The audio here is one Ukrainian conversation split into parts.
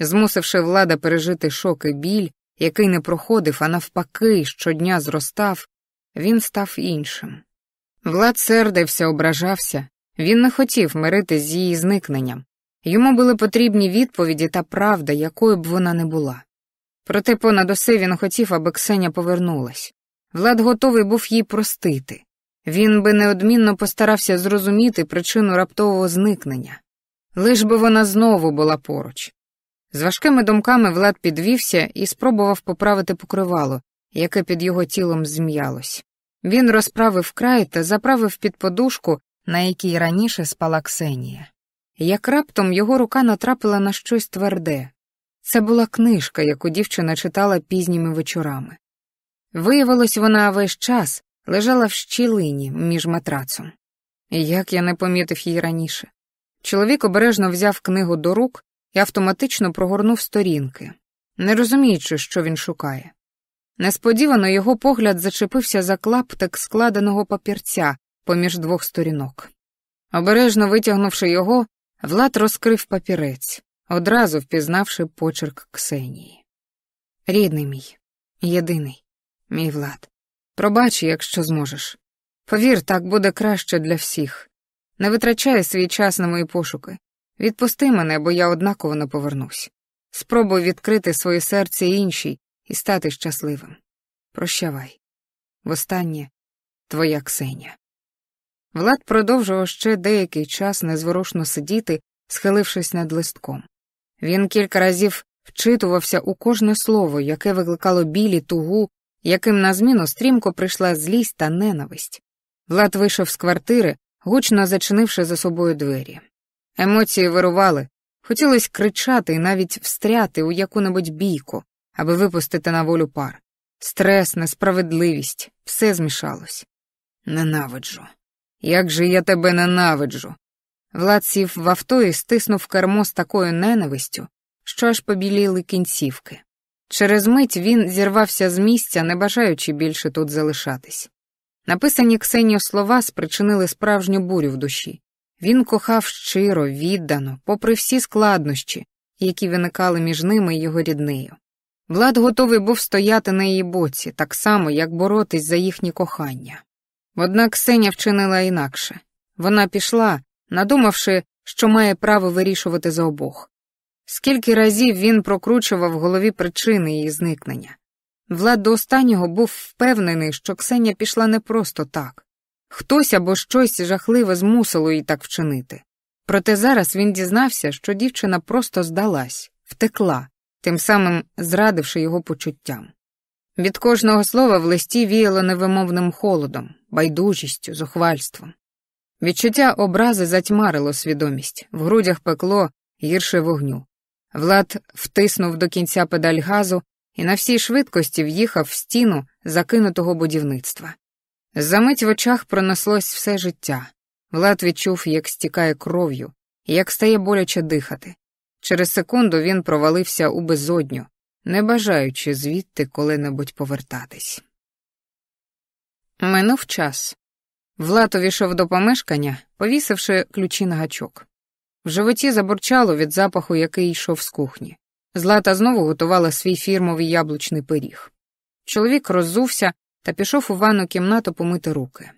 змусивши влада пережити шок і біль, який не проходив, а навпаки, щодня зростав, він став іншим. Влад сердився, ображався, він не хотів миритись з її зникненням. Йому були потрібні відповіді та правда, якою б вона не була. Проте понад усе він хотів, аби Ксеня повернулась. Влад готовий був їй простити. Він би неодмінно постарався зрозуміти причину раптового зникнення. Лиш би вона знову була поруч. З важкими думками Влад підвівся і спробував поправити покривало, яке під його тілом зм'ялось. Він розправив край та заправив під подушку, на якій раніше спала Ксенія. Як раптом його рука натрапила на щось тверде. Це була книжка, яку дівчина читала пізніми вечорами. Виявилось, вона весь час лежала в щілині між матрацом. Як я не помітив її раніше. Чоловік обережно взяв книгу до рук і автоматично прогорнув сторінки, не розуміючи, що він шукає. Несподівано його погляд зачепився за клаптик складеного папірця поміж двох сторінок. Обережно витягнувши його, Влад розкрив папірець, одразу впізнавши почерк Ксенії. Рідний мій, єдиний, мій Влад, пробач, якщо зможеш. Повір, так буде краще для всіх. Не витрачай свій час на мої пошуки. Відпусти мене, бо я однаково не повернусь. Спробуй відкрити своє серце іншій і стати щасливим. Прощавай. Востаннє твоя Ксеня. Влад продовжував ще деякий час незворушно сидіти, схилившись над листком. Він кілька разів вчитувався у кожне слово, яке викликало білі тугу, яким на зміну стрімко прийшла злість та ненависть. Влад вийшов з квартири, гучно зачинивши за собою двері. Емоції вирували, хотілося кричати і навіть встряти у яку-небудь бійку, аби випустити на волю пар. Стрес, несправедливість, все змішалось. Ненавиджу. Як же я тебе ненавиджу. Влад сів в авто і стиснув кермо з такою ненавистю, що аж побіліли кінцівки. Через мить він зірвався з місця, не бажаючи більше тут залишатись. Написані Ксенію слова спричинили справжню бурю в душі. Він кохав щиро, віддано, попри всі складнощі, які виникали між ними і його ріднею. Влад готовий був стояти на її боці, так само, як боротись за їхнє кохання. Однак Ксеня вчинила інакше вона пішла, надумавши, що має право вирішувати за обох. Скільки разів він прокручував в голові причини її зникнення. Влад до останнього був впевнений, що Ксеня пішла не просто так. Хтось або щось жахливе змусило її так вчинити. Проте зараз він дізнався, що дівчина просто здалась, втекла, тим самим зрадивши його почуттям. Від кожного слова в листі віяло невимовним холодом, байдужістю, зухвальством. Відчуття образи затьмарило свідомість, в грудях пекло гірше вогню. Влад втиснув до кінця педаль газу і на всій швидкості в'їхав в стіну закинутого будівництва. Замить в очах пронеслось все життя. Влад відчув, як стікає кров'ю, як стає боляче дихати. Через секунду він провалився у безодню, не бажаючи звідти коли-небудь повертатись. Минув час. Влад увійшов до помешкання, повісивши ключі на гачок. В животі забурчало від запаху, який йшов з кухні. Злата знову готувала свій фірмовий яблучний пиріг. Чоловік роззувся та пішов у ванну кімнату помити руки.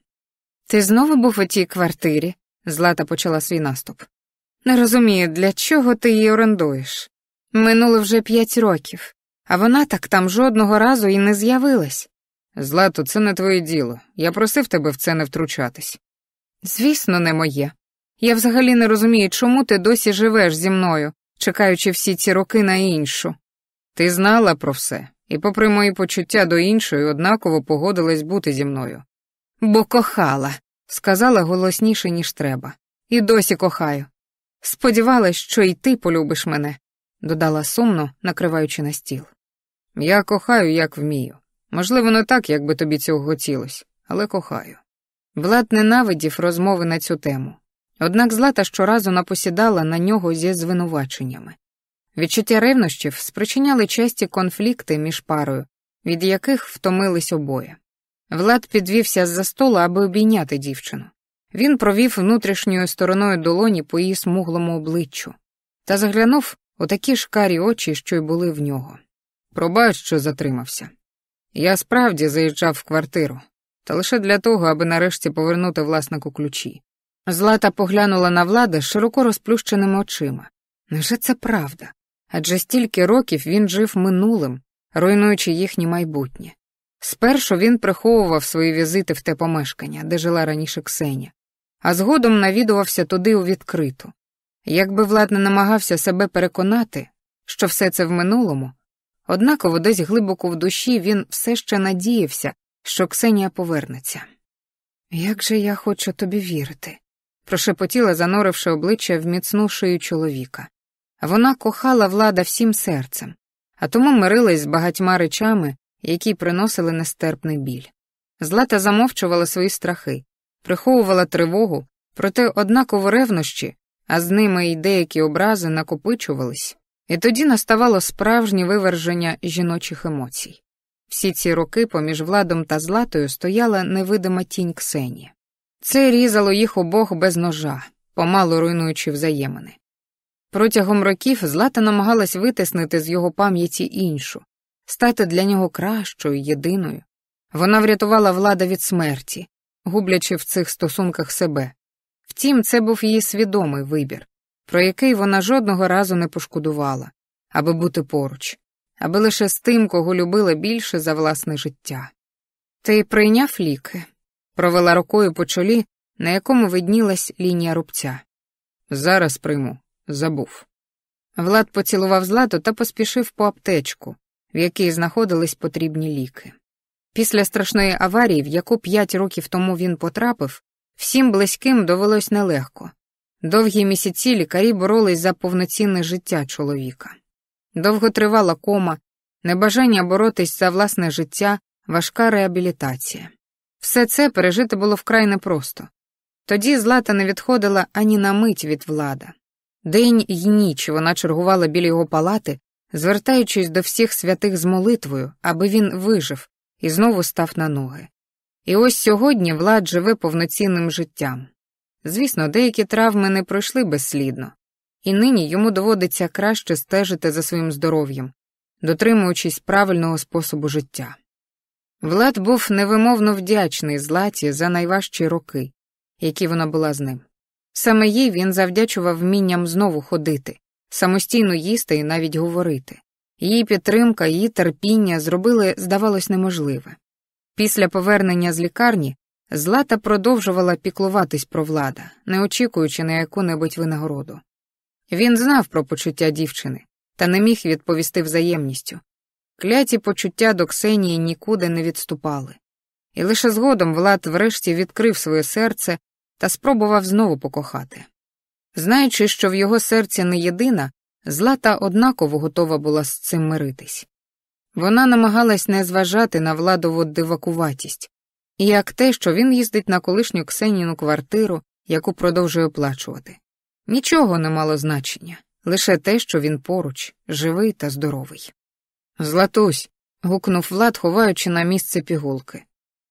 Ти знову був у тій квартирі? Злата почала свій наступ. Не розумію, для чого ти її орендуєш. Минуло вже п'ять років, а вона так там жодного разу і не з'явилась. Злато, це не твоє діло. Я просив тебе в це не втручатись. Звісно, не моє. Я взагалі не розумію, чому ти досі живеш зі мною, чекаючи всі ці роки на іншу. Ти знала про все, і, попри мої почуття до іншої, однаково погодилась бути зі мною. Бо кохала, сказала голосніше, ніж треба, і досі кохаю. Сподівалась, що й ти полюбиш мене, додала сумно, накриваючи на стіл. Я кохаю, як вмію. Можливо, не так, як би тобі цього хотілося, але кохаю. Влад ненавидів розмови на цю тему. Однак Злата щоразу напосідала на нього зі звинуваченнями. Відчуття ревнощів спричиняли часті конфлікти між парою, від яких втомились обоє. Влад підвівся з за стола, аби обійняти дівчину. Він провів внутрішньою стороною долоні по її смуглому обличчю та заглянув у такі ж карі очі, що й були в нього. Пробач, що затримався. Я справді заїжджав в квартиру, та лише для того, аби нарешті повернути власнику ключі. Злата поглянула на влада широко розплющеними очима. Невже це правда? Адже стільки років він жив минулим, руйнуючи їхнє майбутнє. Спершу він приховував свої візити в те помешкання, де жила раніше Ксеня, а згодом навідувався туди у відкриту. Якби Влад не намагався себе переконати, що все це в минулому, однаково десь глибоко в душі він все ще надіявся, що Ксенія повернеться. Як же я хочу тобі вірити, прошепотіла, зануривши обличчя в міцну шию чоловіка. Вона кохала влада всім серцем, а тому мирилась з багатьма речами, які приносили нестерпний біль. Злата замовчувала свої страхи, приховувала тривогу, проте однаково ревнощі, а з ними й деякі образи накопичувались, і тоді наставало справжнє виверження жіночих емоцій. Всі ці роки поміж владом та златою стояла невидима тінь Ксенії. Це різало їх обох без ножа, помалу руйнуючи взаємини. Протягом років Злата намагалась витиснити з його пам'яті іншу, стати для нього кращою, єдиною. Вона врятувала влада від смерті, гублячи в цих стосунках себе. Втім, це був її свідомий вибір, про який вона жодного разу не пошкодувала, аби бути поруч, аби лише з тим, кого любила більше за власне життя. Ти прийняв ліки, провела рукою по чолі, на якому виднілась лінія рубця. Зараз прийму, забув. Влад поцілував злату та поспішив по аптечку, в якій знаходились потрібні ліки. Після страшної аварії, в яку п'ять років тому він потрапив, всім близьким довелось нелегко. Довгі місяці лікарі боролись за повноцінне життя чоловіка. Довго тривала кома, небажання боротись за власне життя, важка реабілітація. Все це пережити було вкрай непросто. Тоді Злата не відходила ані на мить від влада. День і ніч вона чергувала біля його палати, звертаючись до всіх святих з молитвою, аби він вижив і знову став на ноги. І ось сьогодні Влад живе повноцінним життям. Звісно, деякі травми не пройшли безслідно, і нині йому доводиться краще стежити за своїм здоров'ям, дотримуючись правильного способу життя. Влад був невимовно вдячний Златі за найважчі роки, які вона була з ним. Саме їй він завдячував вмінням знову ходити, самостійно їсти і навіть говорити. Її підтримка, її терпіння зробили, здавалось, неможливе. Після повернення з лікарні Злата продовжувала піклуватись про влада, не очікуючи на яку-небудь винагороду. Він знав про почуття дівчини, та не міг відповісти взаємністю. Кляті почуття до Ксенії нікуди не відступали. І лише згодом Влад врешті відкрив своє серце та спробував знову покохати. Знаючи, що в його серці не єдина, Злата однаково готова була з цим миритись. Вона намагалась не зважати на владову дивакуватість, як те, що він їздить на колишню Ксеніну квартиру, яку продовжує оплачувати. Нічого не мало значення, лише те, що він поруч, живий та здоровий. Златусь. гукнув Влад, ховаючи на місце пігулки.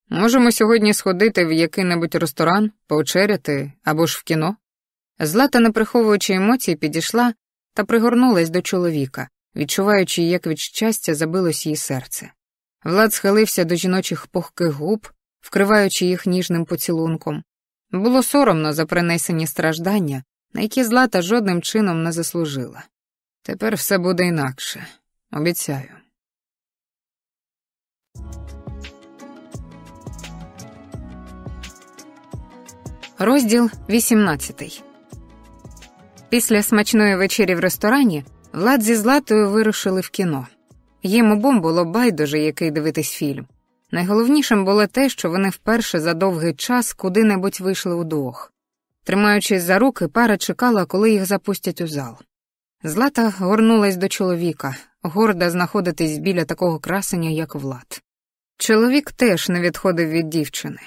Можемо сьогодні сходити в який-небудь ресторан, повечеряти або ж в кіно. Злата, не приховуючи емоцій, підійшла та пригорнулась до чоловіка, відчуваючи, як від щастя забилось її серце. Влад схилився до жіночих пухких губ, вкриваючи їх ніжним поцілунком. Було соромно за принесені страждання, на які Злата жодним чином не заслужила. Тепер все буде інакше, обіцяю. Розділ 18 Після смачної вечері в ресторані Влад зі Златою вирушили в кіно. Їм обом було байдуже, який дивитись фільм. Найголовнішим було те, що вони вперше за довгий час куди-небудь вийшли удвох. Тримаючись за руки, пара чекала, коли їх запустять у зал. Злата горнулась до чоловіка, горда знаходитись біля такого красення, як Влад. Чоловік теж не відходив від дівчини.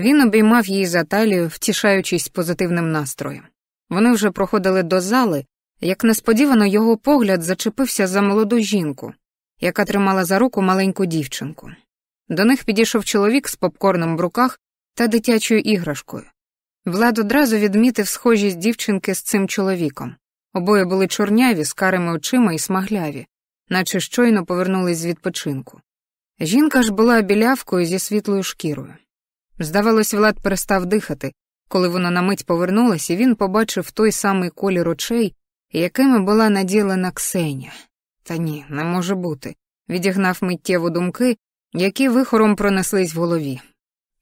Він обіймав її за талію, втішаючись позитивним настроєм. Вони вже проходили до зали, як несподівано його погляд зачепився за молоду жінку, яка тримала за руку маленьку дівчинку. До них підійшов чоловік з попкорном в руках та дитячою іграшкою. Влад одразу відмітив схожість дівчинки з цим чоловіком. Обоє були чорняві, з карими очима і смагляві, наче щойно повернулись з відпочинку. Жінка ж була білявкою зі світлою шкірою. Здавалось, Влад перестав дихати, коли вона на мить повернулась, і він побачив той самий колір очей, якими була наділена Ксеня. Та ні, не може бути. Відігнав миттєво думки, які вихором пронеслись в голові.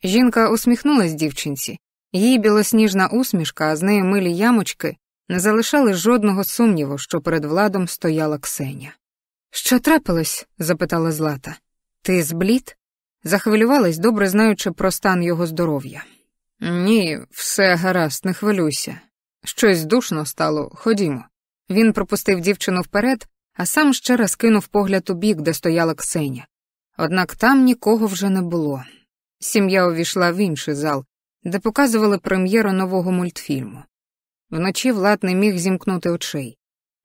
Жінка усміхнулась дівчинці, її білосніжна усмішка, а з нею милі ямочки, не залишали жодного сумніву, що перед владом стояла Ксеня. Що трапилось? запитала Злата. Ти зблід? Захвилювалась, добре знаючи про стан його здоров'я. Ні, все гаразд, не хвилюйся. Щось душно стало, ходімо. Він пропустив дівчину вперед, а сам ще раз кинув погляд у бік, де стояла Ксеня. Однак там нікого вже не було. Сім'я увійшла в інший зал, де показували прем'єру нового мультфільму. Вночі Влад не міг зімкнути очей.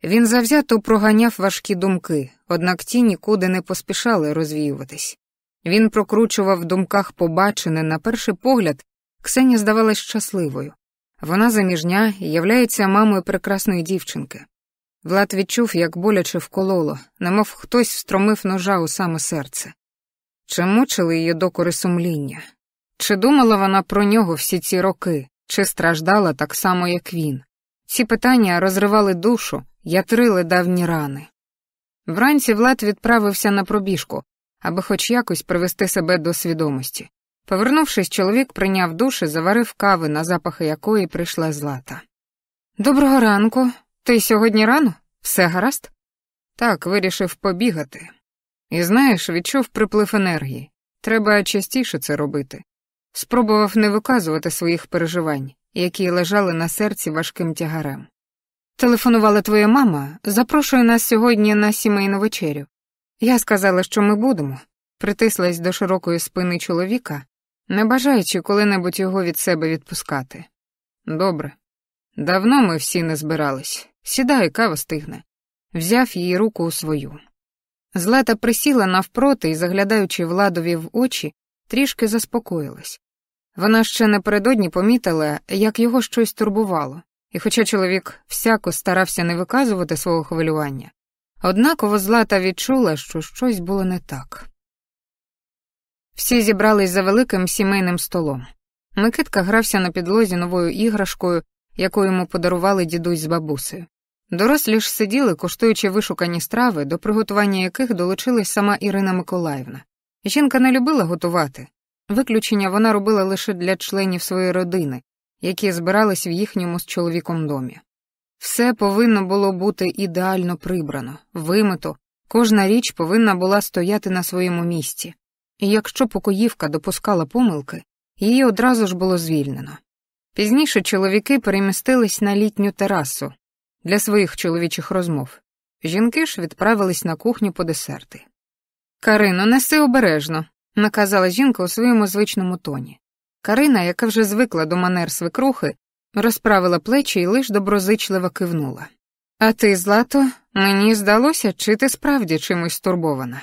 Він завзято проганяв важкі думки, однак ті нікуди не поспішали розвіюватись. Він прокручував в думках побачене на перший погляд, Ксеня здавалась щасливою. Вона заміжня і являється мамою прекрасної дівчинки. Влад відчув, як боляче вкололо, немов хтось встромив ножа у саме серце. Чи мучили її докори сумління? Чи думала вона про нього всі ці роки, чи страждала так само, як він? Ці питання розривали душу, ятрили давні рани. Вранці Влад відправився на пробіжку, аби хоч якось привести себе до свідомості. Повернувшись, чоловік прийняв душ і заварив кави, на запахи якої прийшла злата. Доброго ранку. Ти сьогодні рано? Все гаразд? Так, вирішив побігати. І знаєш, відчув приплив енергії. Треба частіше це робити. Спробував не виказувати своїх переживань, які лежали на серці важким тягарем. Телефонувала твоя мама, запрошує нас сьогодні на сімейну вечерю. Я сказала, що ми будемо, притислась до широкої спини чоловіка, не бажаючи коли-небудь його від себе відпускати. Добре. Давно ми всі не збирались. Сідай, кава стигне. Взяв її руку у свою. Злата присіла навпроти і, заглядаючи владові в очі, трішки заспокоїлась. Вона ще напередодні помітила, як його щось турбувало, і хоча чоловік всяко старався не виказувати свого хвилювання, однаково Злата відчула, що щось було не так. Всі зібрались за великим сімейним столом. Микитка грався на підлозі новою іграшкою, яку йому подарували дідусь з бабусею. Дорослі ж сиділи, коштуючи вишукані страви, до приготування яких долучилась сама Ірина Миколаївна. Жінка не любила готувати. Виключення вона робила лише для членів своєї родини, які збирались в їхньому з чоловіком домі. Все повинно було бути ідеально прибрано, вимито, кожна річ повинна була стояти на своєму місці, і якщо покоївка допускала помилки, її одразу ж було звільнено. Пізніше чоловіки перемістились на літню терасу для своїх чоловічих розмов. Жінки ж відправились на кухню по десерти. Карино, неси обережно, наказала жінка у своєму звичному тоні. Карина, яка вже звикла до манер свекрухи, розправила плечі і лиш доброзичливо кивнула. А ти, Злато, мені здалося, чи ти справді чимось стурбована.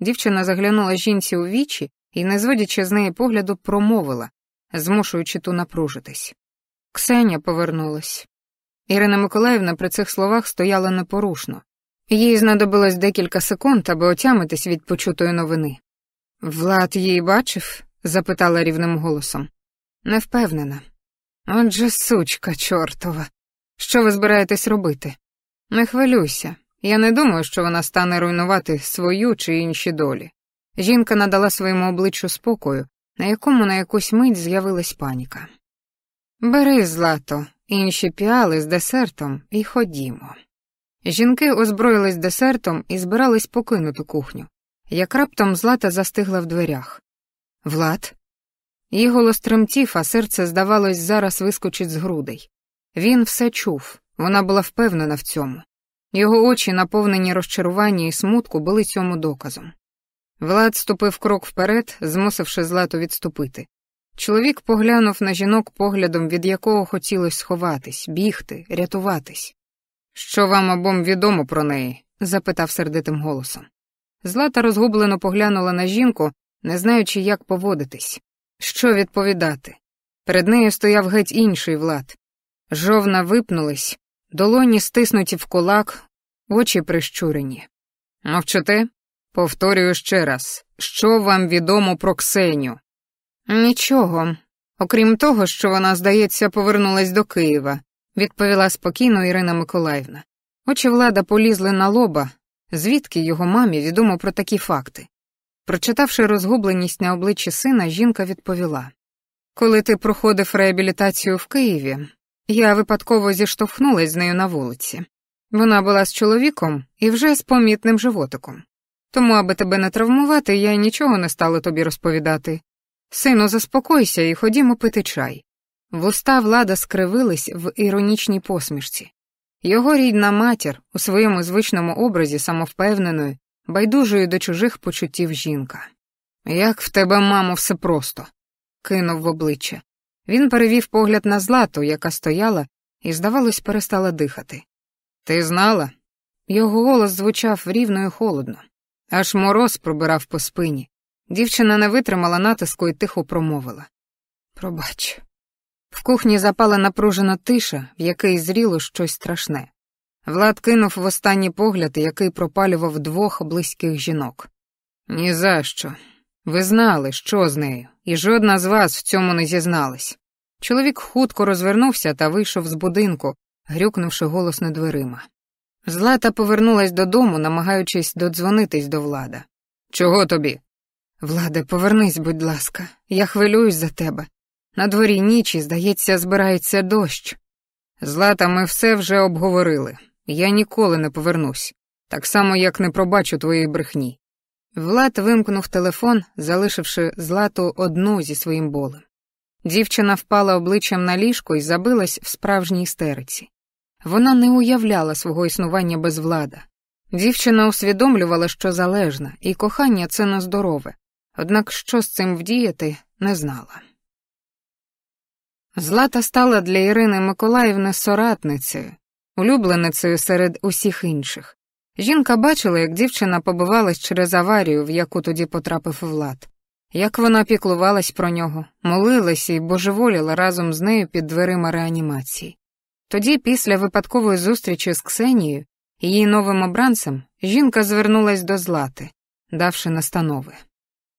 Дівчина заглянула жінці у вічі і, не зводячи з неї погляду, промовила, змушуючи ту напружитись. Ксеня повернулась. Ірина Миколаївна при цих словах стояла непорушно. Їй знадобилось декілька секунд, аби отямитись від почутої новини. Влад її бачив? запитала рівним голосом. Не впевнена. Отже, сучка чортова. Що ви збираєтесь робити? Не хвилюйся. Я не думаю, що вона стане руйнувати свою чи інші долі. Жінка надала своєму обличчю спокою, на якому на якусь мить з'явилась паніка. Бери, злато, інші піали з десертом і ходімо. Жінки озброїлись десертом і збирались покинути кухню, як раптом злата застигла в дверях. Влад? Її голос тремтів, а серце, здавалось, зараз вискочить з грудей. Він все чув, вона була впевнена в цьому. Його очі, наповнені розчарування і смутку, були цьому доказом. Влад ступив крок вперед, змусивши злату відступити. Чоловік поглянув на жінок поглядом, від якого хотілося сховатись, бігти, рятуватись. Що вам обом відомо про неї? запитав сердитим голосом. Злата розгублено поглянула на жінку, не знаючи, як поводитись, що відповідати. Перед нею стояв геть інший влад. Жовна випнулись, долоні стиснуті в кулак, очі прищурені. Мовчите? Повторюю ще раз, що вам відомо про Ксеню? Нічого, окрім того, що вона, здається, повернулась до Києва, відповіла спокійно Ірина Миколаївна. Очі влада полізли на лоба, звідки його мамі відомо про такі факти. Прочитавши розгубленість на обличчі сина, жінка відповіла: Коли ти проходив реабілітацію в Києві, я випадково зіштовхнулась з нею на вулиці. Вона була з чоловіком і вже з помітним животиком. Тому, аби тебе не травмувати, я нічого не стала тобі розповідати. Сину, заспокойся і ходімо пити чай. Вуста влада скривились в іронічній посмішці. Його рідна матір у своєму звичному образі самовпевненою, байдужою до чужих почуттів жінка. Як в тебе, мамо, все просто, кинув в обличчя. Він перевів погляд на злату, яка стояла, і, здавалось, перестала дихати. Ти знала? Його голос звучав рівно і холодно. Аж мороз пробирав по спині. Дівчина не витримала натиску і тихо промовила. Пробач. В кухні запала напружена тиша, в якій зріло щось страшне. Влад кинув в останній погляд, який пропалював двох близьких жінок. «Ні за що. Ви знали, що з нею, і жодна з вас в цьому не зізналась. Чоловік хутко розвернувся та вийшов з будинку, грюкнувши голосно дверима. Злата повернулась додому, намагаючись додзвонитись до влада. Чого тобі? Владе, повернись, будь ласка, я хвилююсь за тебе. На дворі ніч і, здається, збирається дощ. Злата, ми все вже обговорили. Я ніколи не повернусь, так само, як не пробачу твоєї брехні. Влад вимкнув телефон, залишивши злату одну зі своїм болем. Дівчина впала обличчям на ліжко і забилась в справжній істериці. Вона не уявляла свого існування без влада. Дівчина усвідомлювала, що залежна, і кохання це нездорове, однак що з цим вдіяти, не знала. Злата стала для Ірини Миколаївни соратницею, улюбленицею серед усіх інших. Жінка бачила, як дівчина побивалась через аварію, в яку тоді потрапив Влад, як вона піклувалась про нього, молилась і божеволіла разом з нею під дверима реанімації. Тоді, після випадкової зустрічі з Ксенією, її новим обранцем, жінка звернулась до Злати, давши настанови.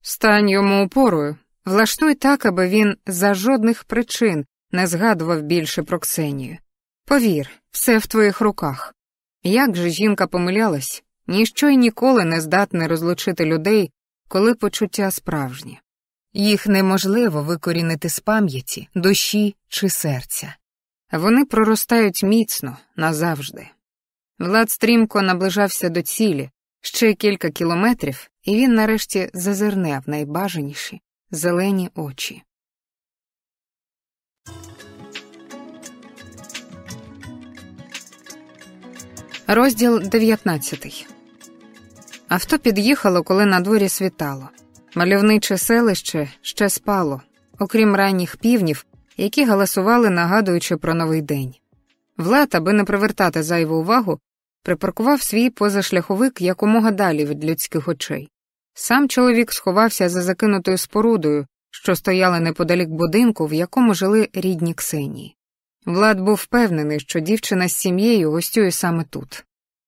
Стань йому опорою, влаштуй так, аби він за жодних причин не згадував більше про Ксенію. Повір, все в твоїх руках. Як же жінка помилялась, ніщо й ніколи не здатне розлучити людей, коли почуття справжні. Їх неможливо викорінити з пам'яті, душі чи серця. Вони проростають міцно назавжди. Влад стрімко наближався до цілі ще кілька кілометрів, і він нарешті зазирне в найбажаніші зелені очі. Розділ 19 Авто під'їхало, коли на дворі світало. Мальовниче селище ще спало, окрім ранніх півнів, які галасували, нагадуючи про новий день. Влад, аби не привертати зайву увагу, припаркував свій позашляховик якомога далі від людських очей. Сам чоловік сховався за закинутою спорудою, що стояла неподалік будинку, в якому жили рідні Ксенії. Влад був впевнений, що дівчина з сім'єю гостює саме тут.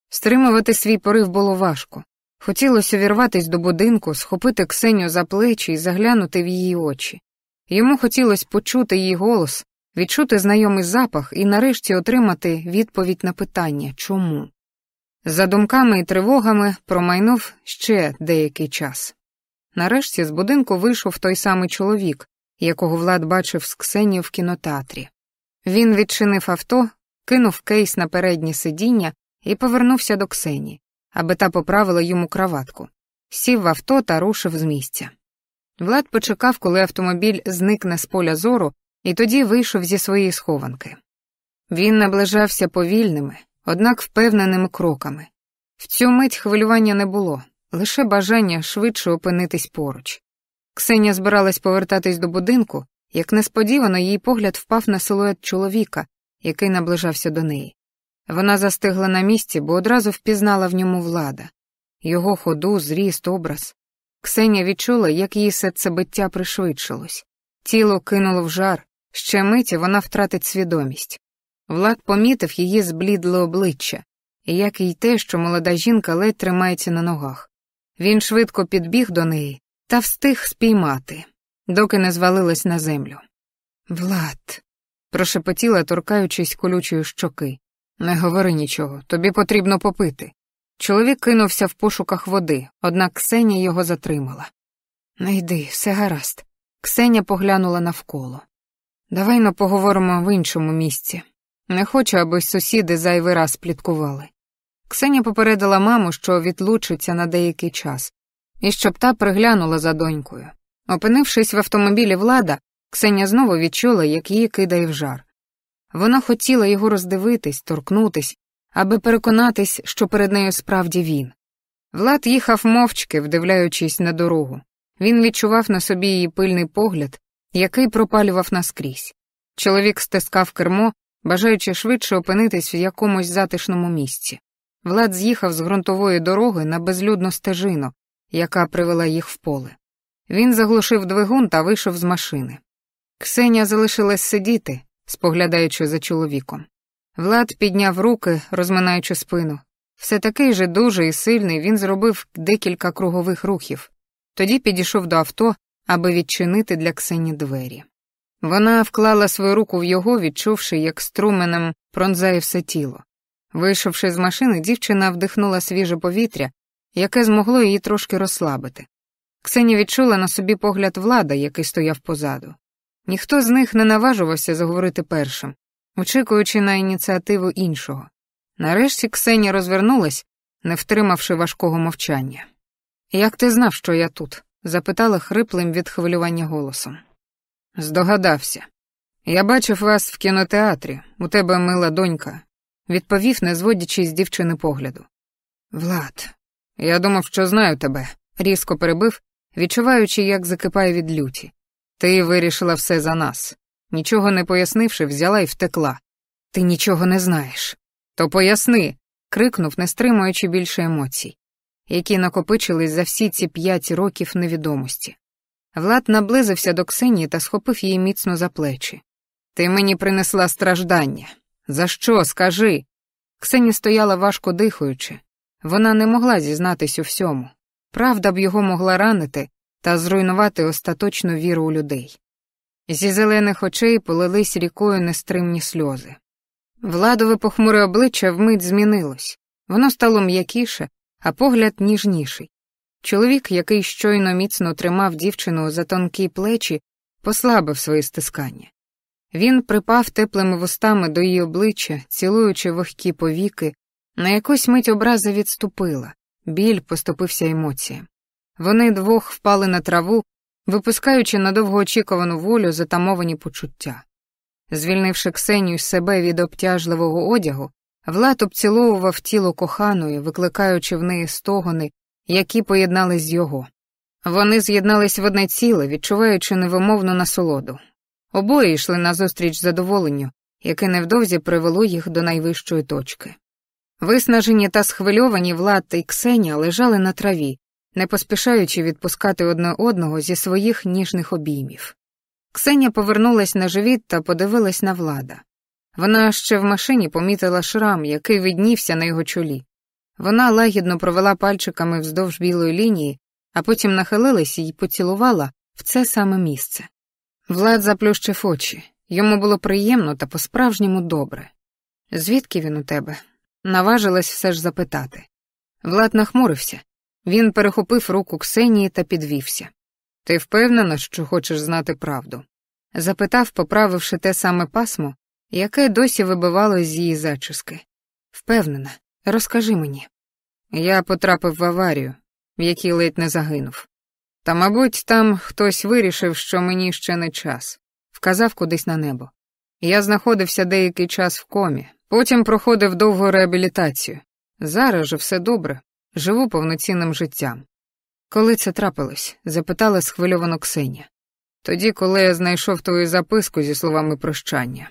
Стримувати свій порив було важко. Хотілося увірватись до будинку, схопити Ксеню за плечі і заглянути в її очі. Йому хотілося почути її голос, відчути знайомий запах і нарешті отримати відповідь на питання чому. За думками і тривогами промайнув ще деякий час. Нарешті з будинку вийшов той самий чоловік, якого Влад бачив з Ксенією в кінотеатрі. Він відчинив авто, кинув кейс на переднє сидіння і повернувся до Ксені, аби та поправила йому краватку, сів в авто та рушив з місця. Влад почекав, коли автомобіль зникне з поля зору, і тоді вийшов зі своєї схованки. Він наближався повільними, однак впевненими кроками. В цю мить хвилювання не було, лише бажання швидше опинитись поруч. Ксеня збиралась повертатись до будинку, як несподівано її погляд впав на силует чоловіка, який наближався до неї. Вона застигла на місці, бо одразу впізнала в ньому влада, його ходу, зріст, образ. Ксеня відчула, як її серцебиття пришвидшилось. Тіло кинуло в жар, ще миті вона втратить свідомість. Влад помітив її зблідле обличчя, як і те, що молода жінка ледь тримається на ногах. Він швидко підбіг до неї та встиг спіймати, доки не звалилась на землю. Влад, прошепотіла, торкаючись колючої щоки. Не говори нічого, тобі потрібно попити. Чоловік кинувся в пошуках води, однак Ксенія його затримала. Не йди, все гаразд. Ксеня поглянула навколо. Давай но поговоримо в іншому місці. Не хочу, аби сусіди зайвий раз пліткували. Ксеня попередила маму, що відлучиться на деякий час, і щоб та приглянула за донькою. Опинившись в автомобілі влада, Ксеня знову відчула, як її кидає в жар. Вона хотіла його роздивитись, торкнутись, аби переконатись, що перед нею справді він. Влад їхав мовчки, вдивляючись на дорогу. Він відчував на собі її пильний погляд, який пропалював наскрізь. Чоловік стискав кермо, бажаючи швидше опинитись в якомусь затишному місці. Влад з'їхав з ґрунтової дороги на безлюдну стежину, яка привела їх в поле. Він заглушив двигун та вийшов з машини. Ксеня залишилась сидіти, споглядаючи за чоловіком. Влад підняв руки, розминаючи спину. Все такий же дуже і сильний він зробив декілька кругових рухів, тоді підійшов до авто, аби відчинити для Ксені двері. Вона вклала свою руку в його, відчувши, як струменем пронзає все тіло. Вийшовши з машини, дівчина вдихнула свіже повітря, яке змогло її трошки розслабити. Ксені відчула на собі погляд влада, який стояв позаду. Ніхто з них не наважувався заговорити першим, очікуючи на ініціативу іншого. Нарешті Ксенія розвернулась, не втримавши важкого мовчання. Як ти знав, що я тут? запитала хриплим від хвилювання голосом. Здогадався. Я бачив вас в кінотеатрі, у тебе мила донька, відповів, не зводячи з дівчини погляду. Влад, я думав, що знаю тебе, різко перебив, відчуваючи, як закипає від люті. Ти вирішила все за нас. Нічого не пояснивши, взяла і втекла. Ти нічого не знаєш. То поясни. крикнув, не стримуючи більше емоцій, які накопичились за всі ці п'ять років невідомості. Влад наблизився до Ксенії та схопив її міцно за плечі. Ти мені принесла страждання. За що, скажи? Ксені стояла важко дихаючи. Вона не могла зізнатись у всьому. Правда б його могла ранити та зруйнувати остаточну віру у людей. Зі зелених очей полились рікою нестримні сльози. Владове похмуре обличчя вмить змінилось, воно стало м'якіше, а погляд ніжніший. Чоловік, який щойно міцно тримав дівчину за тонкі плечі, послабив свої стискання. Він припав теплими вустами до її обличчя, цілуючи вогкі повіки, на якусь мить образа відступила, біль поступився емоціям. Вони двох впали на траву, випускаючи на довгоочікувану волю затамовані почуття. Звільнивши Ксенію з себе від обтяжливого одягу, Влад обціловував тіло коханої, викликаючи в неї стогони, які поєднались з його. Вони з'єднались в одне ціле, відчуваючи невимовну насолоду. Обоє йшли назустріч задоволенню, яке невдовзі привело їх до найвищої точки. Виснажені та схвильовані Влад й Ксенія лежали на траві, не поспішаючи відпускати одне одного зі своїх ніжних обіймів. Ксенія повернулась на живіт та подивилась на влада. Вона ще в машині помітила шрам, який виднівся на його чолі. Вона лагідно провела пальчиками вздовж білої лінії, а потім нахилилась і поцілувала в це саме місце. Влад заплющив очі. Йому було приємно та по-справжньому добре. Звідки він у тебе? Наважилась все ж запитати. Влад нахмурився. Він перехопив руку Ксенії та підвівся. Ти впевнена, що хочеш знати правду? запитав, поправивши те саме пасмо, яке досі вибивалось з її зачіски. Впевнена, розкажи мені. Я потрапив в аварію, в якій ледь не загинув. Та, мабуть, там хтось вирішив, що мені ще не час, вказав кудись на небо. Я знаходився деякий час в комі, потім проходив довгу реабілітацію. Зараз же все добре, живу повноцінним життям. Коли це трапилось? запитала схвильовано Ксенія. Тоді, коли я знайшов твою записку зі словами прощання.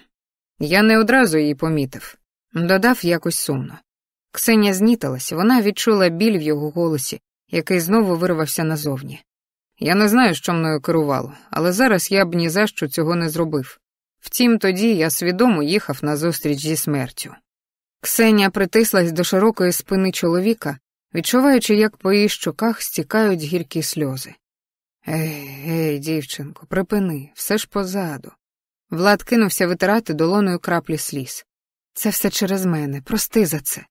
Я не одразу її помітив, додав якось сумно. Ксенія знітилась, вона відчула біль в його голосі, який знову вирвався назовні. Я не знаю, що мною керувало, але зараз я б ні за що цього не зробив. Втім, тоді я свідомо їхав на зустріч зі смертю. Ксенія притислась до широкої спини чоловіка, відчуваючи, як по її щоках стікають гіркі сльози. Ей, ей, дівчинко, припини, все ж позаду. Влад кинувся витирати долоною краплі сліз. Це все через мене, прости за це.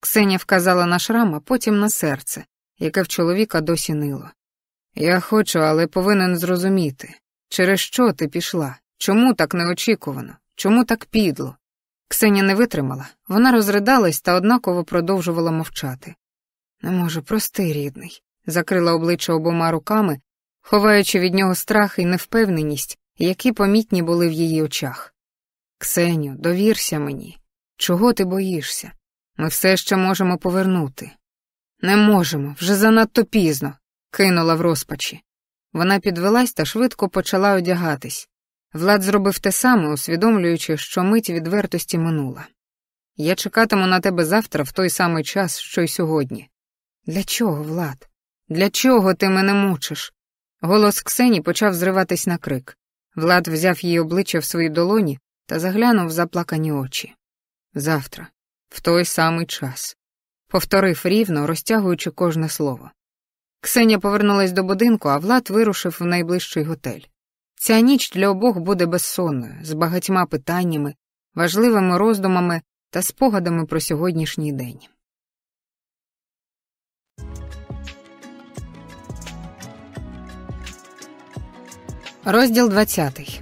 Ксенія вказала на шрам, а потім на серце, яке в чоловіка досі нило. Я хочу, але повинен зрозуміти, через що ти пішла, чому так неочікувано, чому так підло. Ксенія не витримала, вона розридалась та однаково продовжувала мовчати. Не можу, прости, рідний, закрила обличчя обома руками, ховаючи від нього страх і невпевненість, які помітні були в її очах. Ксеню, довірся мені. Чого ти боїшся? Ми все ще можемо повернути. Не можемо, вже занадто пізно, кинула в розпачі. Вона підвелась та швидко почала одягатись. Влад зробив те саме, усвідомлюючи, що мить відвертості минула. Я чекатиму на тебе завтра в той самий час, що й сьогодні. Для чого, Влад? Для чого ти мене мучиш? Голос Ксені почав зриватись на крик. Влад взяв її обличчя в свої долоні та заглянув в заплакані очі. Завтра, в той самий час, повторив рівно, розтягуючи кожне слово. Ксеня повернулась до будинку, а Влад вирушив в найближчий готель. Ця ніч для обох буде безсонною, з багатьма питаннями, важливими роздумами та спогадами про сьогоднішній день. Розділ 20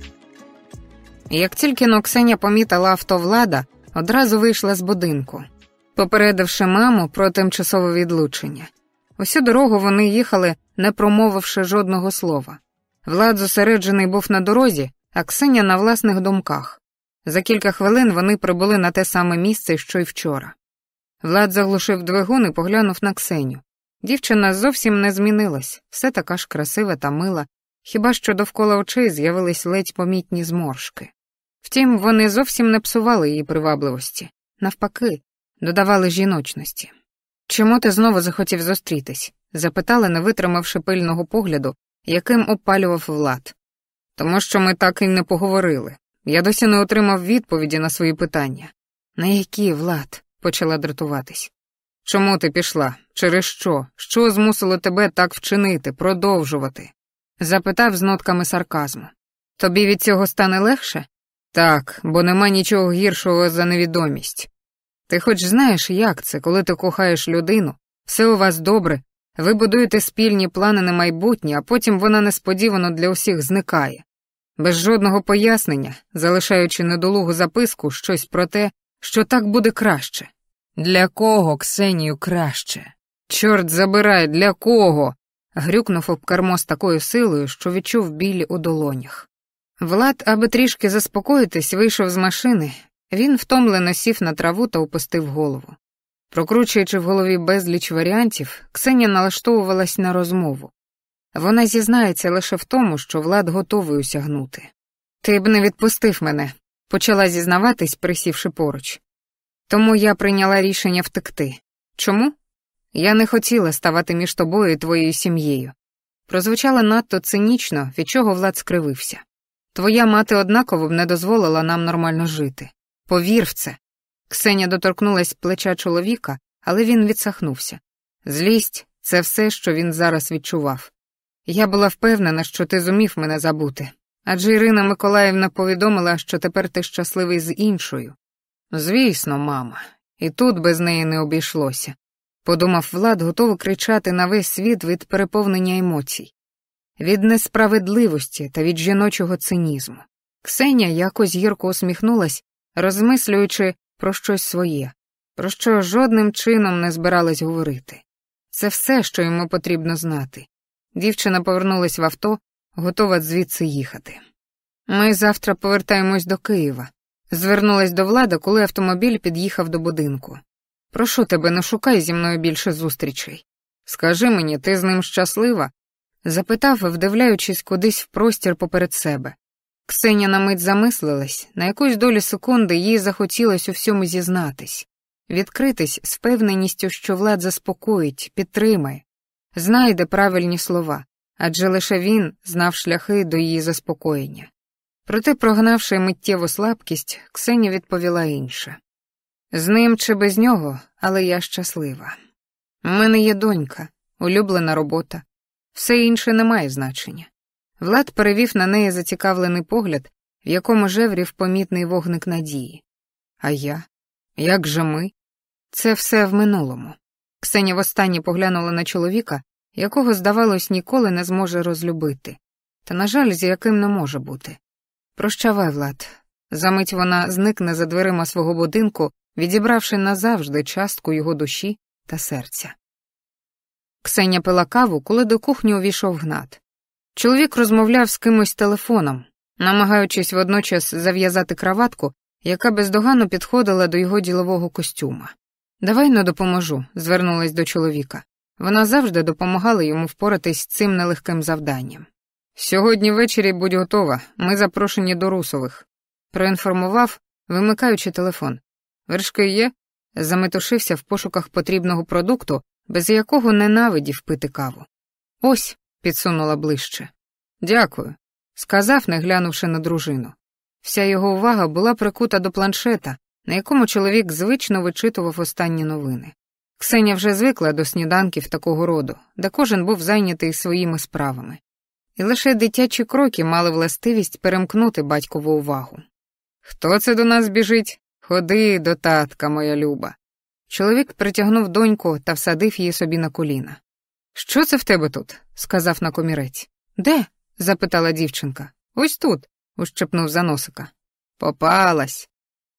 Як тільки но Ксеня помітила авто влада, одразу вийшла з будинку, попередивши маму про тимчасове відлучення. Усю дорогу вони їхали, не промовивши жодного слова. Влад зосереджений був на дорозі, а Ксеня на власних думках. За кілька хвилин вони прибули на те саме місце, що й вчора. Влад заглушив двигун і поглянув на Ксеню. Дівчина зовсім не змінилась, все така ж красива та мила, хіба що довкола очей з'явились ледь помітні зморшки. Втім, вони зовсім не псували її привабливості, навпаки, додавали жіночності. Чому ти знову захотів зустрітись? запитала, не витримавши пильного погляду, яким опалював Влад. Тому що ми так і не поговорили. Я досі не отримав відповіді на свої питання. На які, Влад? почала дратуватись. Чому ти пішла? Через що? Що змусило тебе так вчинити, продовжувати? запитав з нотками сарказму. Тобі від цього стане легше? Так, бо нема нічого гіршого за невідомість. Ти хоч знаєш, як це, коли ти кохаєш людину, все у вас добре, ви будуєте спільні плани на майбутнє, а потім вона несподівано для усіх зникає, без жодного пояснення, залишаючи недолугу записку щось про те, що так буде краще. Для кого, Ксенію, краще? Чорт забирай, для кого? грюкнув об кермо з такою силою, що відчув білі у долонях. Влад, аби трішки заспокоїтись, вийшов з машини. Він втомлено сів на траву та опустив голову. Прокручуючи в голові безліч варіантів, Ксенія налаштовувалась на розмову. Вона зізнається лише в тому, що Влад готовий усягнути. Ти б не відпустив мене, почала зізнаватись, присівши поруч. Тому я прийняла рішення втекти. Чому? Я не хотіла ставати між тобою і твоєю сім'єю. Прозвучало надто цинічно, від чого Влад скривився. Твоя мати однаково б не дозволила нам нормально жити. Повір в це. Ксеня доторкнулась плеча чоловіка, але він відсахнувся. Злість це все, що він зараз відчував. Я була впевнена, що ти зумів мене забути. Адже Ірина Миколаївна повідомила, що тепер ти щасливий з іншою. Звісно, мама, і тут без неї не обійшлося. Подумав Влад, готовий кричати на весь світ від переповнення емоцій, від несправедливості та від жіночого цинізму. Ксеня якось гірко усміхнулась, розмислюючи про щось своє, про що жодним чином не збиралась говорити. Це все, що йому потрібно знати. Дівчина повернулась в авто, готова звідси їхати. Ми завтра повертаємось до Києва. Звернулась до влади, коли автомобіль під'їхав до будинку. Прошу тебе, не шукай зі мною більше зустрічей. Скажи мені, ти з ним щаслива? запитав, вдивляючись кудись в простір поперед себе. Ксеня на мить замислилась, на якусь долю секунди їй захотілося у всьому зізнатись, відкритись з впевненістю, що влад заспокоїть, підтримає, знайде правильні слова, адже лише він знав шляхи до її заспокоєння. Проте, прогнавши миттєву слабкість, Ксеня відповіла інше. З ним чи без нього, але я щаслива. У мене є донька, улюблена робота, все інше не має значення. Влад перевів на неї зацікавлений погляд, в якому жеврів помітний вогник надії. А я? Як же ми? Це все в минулому. Ксеня востаннє поглянула на чоловіка, якого, здавалось, ніколи не зможе розлюбити, та, на жаль, з яким не може бути. Прощавай, Влад. Замить вона зникне за дверима свого будинку, відібравши назавжди частку його душі та серця. Ксеня пила каву, коли до кухні увійшов гнат. Чоловік розмовляв з кимось телефоном, намагаючись водночас зав'язати краватку, яка бездоганно підходила до його ділового костюма. Давай не допоможу, звернулась до чоловіка. Вона завжди допомагала йому впоратись з цим нелегким завданням. Сьогодні ввечері будь готова, ми запрошені до Русових. Проінформував, вимикаючи телефон. Вершки є? Заметушився в пошуках потрібного продукту, без якого ненавидів пити каву. Ось, підсунула ближче. Дякую, сказав, не глянувши на дружину. Вся його увага була прикута до планшета, на якому чоловік звично вичитував останні новини. Ксеня вже звикла до сніданків такого роду, де кожен був зайнятий своїми справами. І лише дитячі кроки мали властивість перемкнути батькову увагу. Хто це до нас біжить? Ходи до татка, моя люба. Чоловік притягнув доньку та всадив її собі на коліна. Що це в тебе тут? сказав на комірець. Де? запитала дівчинка. Ось тут, ущепнув за носика. Попалась.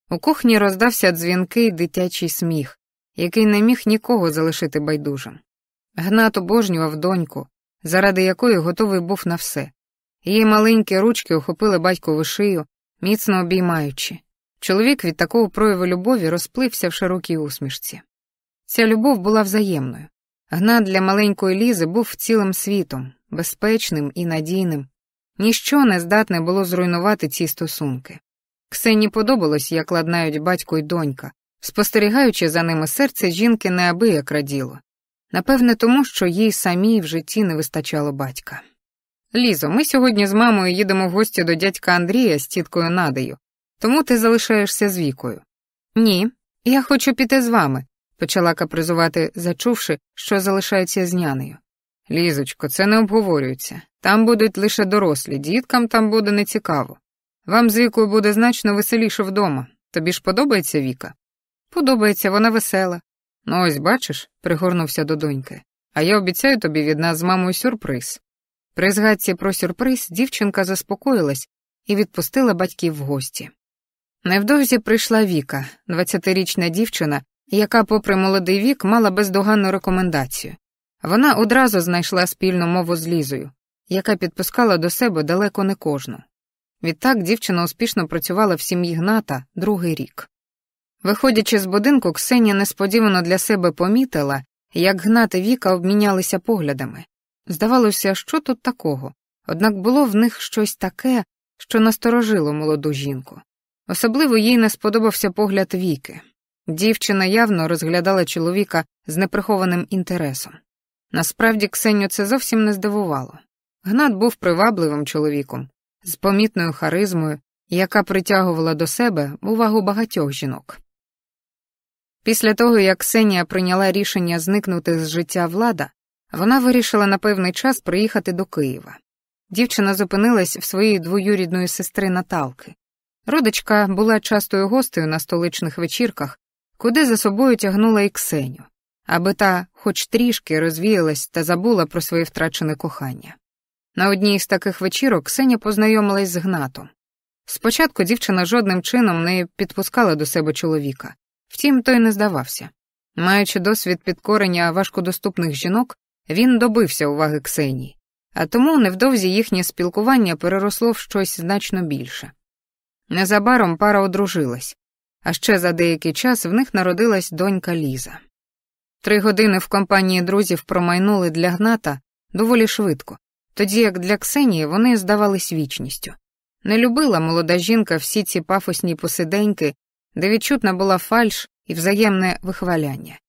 У кухні роздався дзвінкий дитячий сміх, який не міг нікого залишити байдужим. Гнат обожнював доньку, заради якої готовий був на все. Її маленькі ручки охопили батькову шию, міцно обіймаючи. Чоловік від такого прояву любові розплився в широкій усмішці. Ця любов була взаємною. Гнат для маленької лізи був цілим світом, безпечним і надійним. Ніщо не здатне було зруйнувати ці стосунки. Ксені подобалось, як ладнають батько й донька, спостерігаючи за ними серце жінки неабияк раділо. Напевне, тому що їй самій в житті не вистачало батька. Лізо, ми сьогодні з мамою їдемо в гості до дядька Андрія з тіткою Надею, тому ти залишаєшся з вікою. Ні, я хочу піти з вами, почала капризувати, зачувши, що залишається з нянею. Лізочко, це не обговорюється. Там будуть лише дорослі, діткам там буде нецікаво. Вам з вікою буде значно веселіше вдома. Тобі ж подобається Віка? Подобається, вона весела. Ну, ось бачиш, пригорнувся до доньки. А я обіцяю тобі від нас з мамою сюрприз. При згадці про сюрприз дівчинка заспокоїлась і відпустила батьків в гості. Невдовзі прийшла Віка, двадцятирічна дівчина, яка, попри молодий вік, мала бездоганну рекомендацію. Вона одразу знайшла спільну мову з Лізою, яка підпускала до себе далеко не кожну. Відтак дівчина успішно працювала в сім'ї Гната другий рік. Виходячи з будинку, Ксенія несподівано для себе помітила, як Гнат і Віка обмінялися поглядами. Здавалося, що тут такого, однак було в них щось таке, що насторожило молоду жінку. Особливо їй не сподобався погляд Віки. Дівчина явно розглядала чоловіка з неприхованим інтересом. Насправді Ксеню це зовсім не здивувало. Гнат був привабливим чоловіком, з помітною харизмою, яка притягувала до себе увагу багатьох жінок. Після того, як Ксенія прийняла рішення зникнути з життя влада, вона вирішила на певний час приїхати до Києва. Дівчина зупинилась в своїй двоюрідної сестри Наталки. Родичка була частою гостею на столичних вечірках, куди за собою тягнула і Ксеню, аби та хоч трішки розвіялась та забула про своє втрачене кохання. На одній з таких вечірок Ксеня познайомилась з Гнатом. Спочатку дівчина жодним чином не підпускала до себе чоловіка, втім, той не здавався. Маючи досвід підкорення важкодоступних жінок, він добився уваги Ксенії, а тому невдовзі їхнє спілкування переросло в щось значно більше. Незабаром пара одружилась, а ще за деякий час в них народилась донька Ліза. Три години в компанії друзів промайнули для Гната доволі швидко, тоді як для Ксенії вони здавались вічністю. Не любила молода жінка всі ці пафосні посиденьки, де відчутна була фальш і взаємне вихваляння.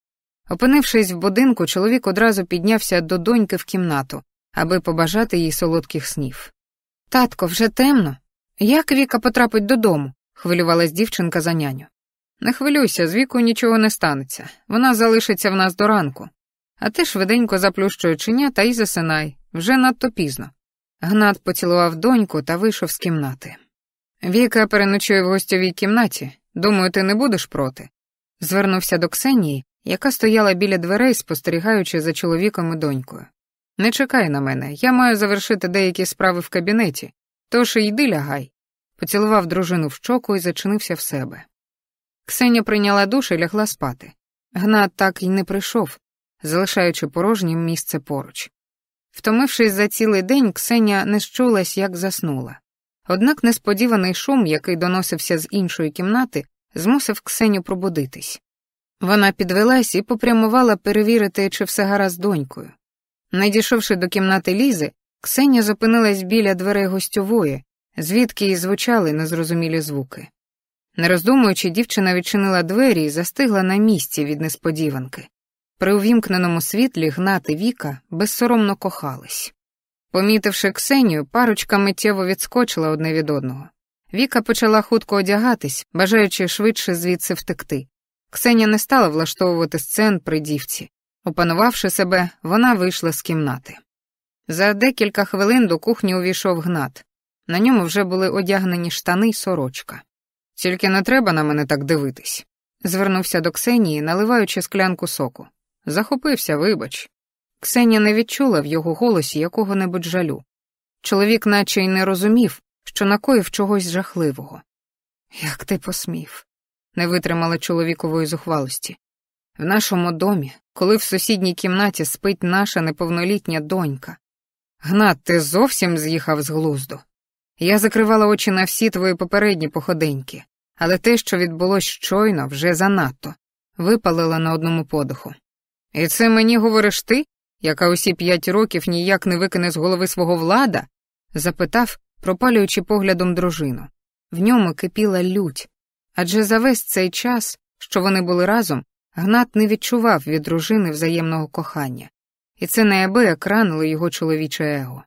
Опинившись в будинку, чоловік одразу піднявся до доньки в кімнату, аби побажати їй солодких снів. Татко, вже темно. Як Віка потрапить додому? Хвилювалась дівчинка за няню. Не хвилюйся, з вікою нічого не станеться. Вона залишиться в нас до ранку. А ти швиденько заплющуй чиня та й засинай, вже надто пізно. Гнат поцілував доньку та вийшов з кімнати. Віка переночує в гостьовій кімнаті. Думаю, ти не будеш проти. Звернувся до Ксенії, яка стояла біля дверей, спостерігаючи за чоловіком і донькою. Не чекай на мене, я маю завершити деякі справи в кабінеті, тож йди лягай. Поцілував дружину в щоку і зачинився в себе. Ксеня прийняла душ і лягла спати. Гнат так і не прийшов, залишаючи порожнім місце поруч. Втомившись за цілий день, Ксеня не щулась, як заснула. Однак несподіваний шум, який доносився з іншої кімнати, змусив Ксеню пробудитись. Вона підвелась і попрямувала перевірити, чи все гаразд з донькою. Не дійшовши до кімнати Лізи, Ксеня зупинилась біля дверей гостьової, звідки й звучали незрозумілі звуки. Не роздумуючи, дівчина відчинила двері і застигла на місці від несподіванки. При увімкненому світлі гнати Віка безсоромно кохались. Помітивши Ксенію, парочка миттєво відскочила одне від одного. Віка почала хутко одягатись, бажаючи швидше звідси втекти. Ксенія не стала влаштовувати сцен при дівці. Опанувавши себе, вона вийшла з кімнати. За декілька хвилин до кухні увійшов гнат. На ньому вже були одягнені штани й сорочка. Тільки не треба на мене так дивитись, звернувся до Ксенії, наливаючи склянку соку. Захопився, вибач. Ксенія не відчула в його голосі якого-небудь жалю. Чоловік наче й не розумів, що накоїв чогось жахливого. Як ти посмів, не витримала чоловікової зухвалості. В нашому домі, коли в сусідній кімнаті спить наша неповнолітня донька. Гнат, ти зовсім з'їхав з глузду. Я закривала очі на всі твої попередні походеньки, але те, що відбулось щойно, вже занадто, випалила на одному подиху. І це мені говориш ти, яка усі п'ять років ніяк не викине з голови свого влада? запитав, пропалюючи поглядом дружину. В ньому кипіла лють, адже за весь цей час, що вони були разом, Гнат не відчував від дружини взаємного кохання, і це неабияк ранило його чоловіче его.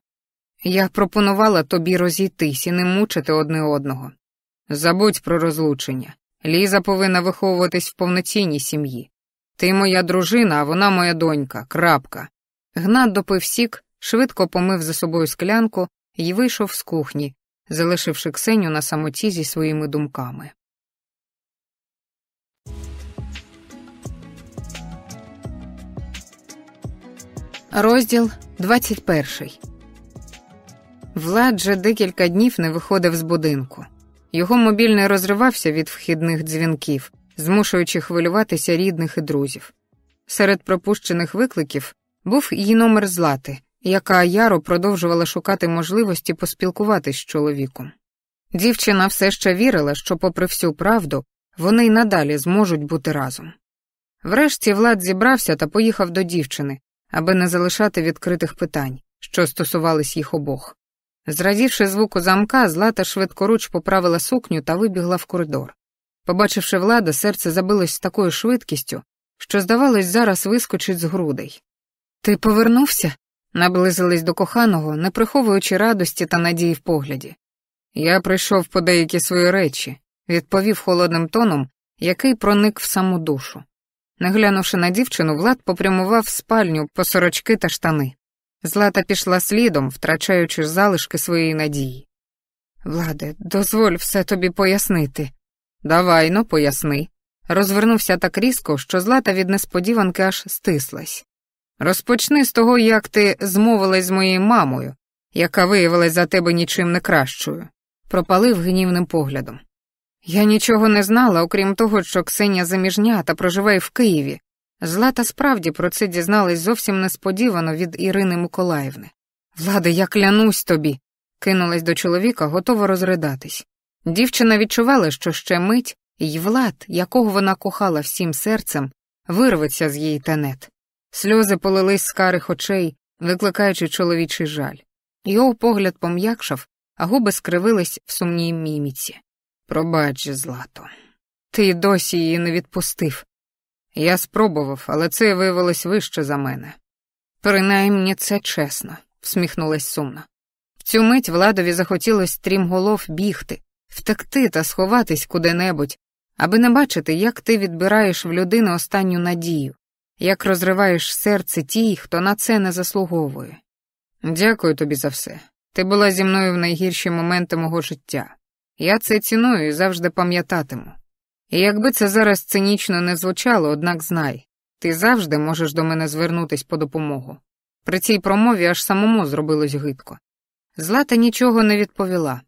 Я пропонувала тобі розійтись і не мучити одне одного. Забудь про розлучення. Ліза повинна виховуватись в повноцінній сім'ї. Ти моя дружина, а вона моя донька, крапка. Гнат допив сік, швидко помив за собою склянку і вийшов з кухні, залишивши Ксеню на самоті зі своїми думками. Розділ 21 Влад же декілька днів не виходив з будинку. Його мобільний розривався від вхідних дзвінків, змушуючи хвилюватися рідних і друзів. Серед пропущених викликів був її номер злати, яка яро продовжувала шукати можливості поспілкуватись з чоловіком. Дівчина все ще вірила, що, попри всю правду, вони й надалі зможуть бути разом. Врешті Влад зібрався та поїхав до дівчини, аби не залишати відкритих питань, що стосувались їх обох. Зрадівши звуку замка, Злата швидкоруч поправила сукню та вибігла в коридор. Побачивши влада, серце забилось з такою швидкістю, що, здавалось, зараз вискочить з грудей. Ти повернувся? наблизились до коханого, не приховуючи радості та надії в погляді. Я прийшов по деякі свої речі, відповів холодним тоном, який проник в саму душу. Не глянувши на дівчину, Влад попрямував в спальню по сорочки та штани. Злата пішла слідом, втрачаючи залишки своєї надії. Владе, дозволь все тобі пояснити. Давай ну, поясни. Розвернувся так різко, що злата від несподіванки аж стислась. Розпочни з того, як ти змовилась з моєю мамою, яка виявилась за тебе нічим не кращою, пропалив гнівним поглядом. Я нічого не знала, окрім того, що Ксенія заміжня та проживає в Києві. Злата справді про це дізналась зовсім несподівано від Ірини Миколаївни. Влади, я клянусь тобі, кинулась до чоловіка, готова розридатись. Дівчина відчувала, що ще мить, і Влад, якого вона кохала всім серцем, вирветься з її тенет. Сльози полились з карих очей, викликаючи чоловічий жаль. Його погляд пом'якшав, а губи скривились в сумній міміці. Пробач, Злато, ти досі її не відпустив. Я спробував, але це виявилось вище за мене. Принаймні це чесно, всміхнулась сумно. В цю мить Владові захотілося стрімголов бігти, втекти та сховатись куди-небудь, аби не бачити, як ти відбираєш в людини останню надію, як розриваєш серце тій, хто на це не заслуговує. Дякую тобі за все. Ти була зі мною в найгірші моменти мого життя. Я це ціную і завжди пам'ятатиму. І якби це зараз цинічно не звучало, однак знай, ти завжди можеш до мене звернутись по допомогу. При цій промові аж самому зробилось гидко. Злата нічого не відповіла.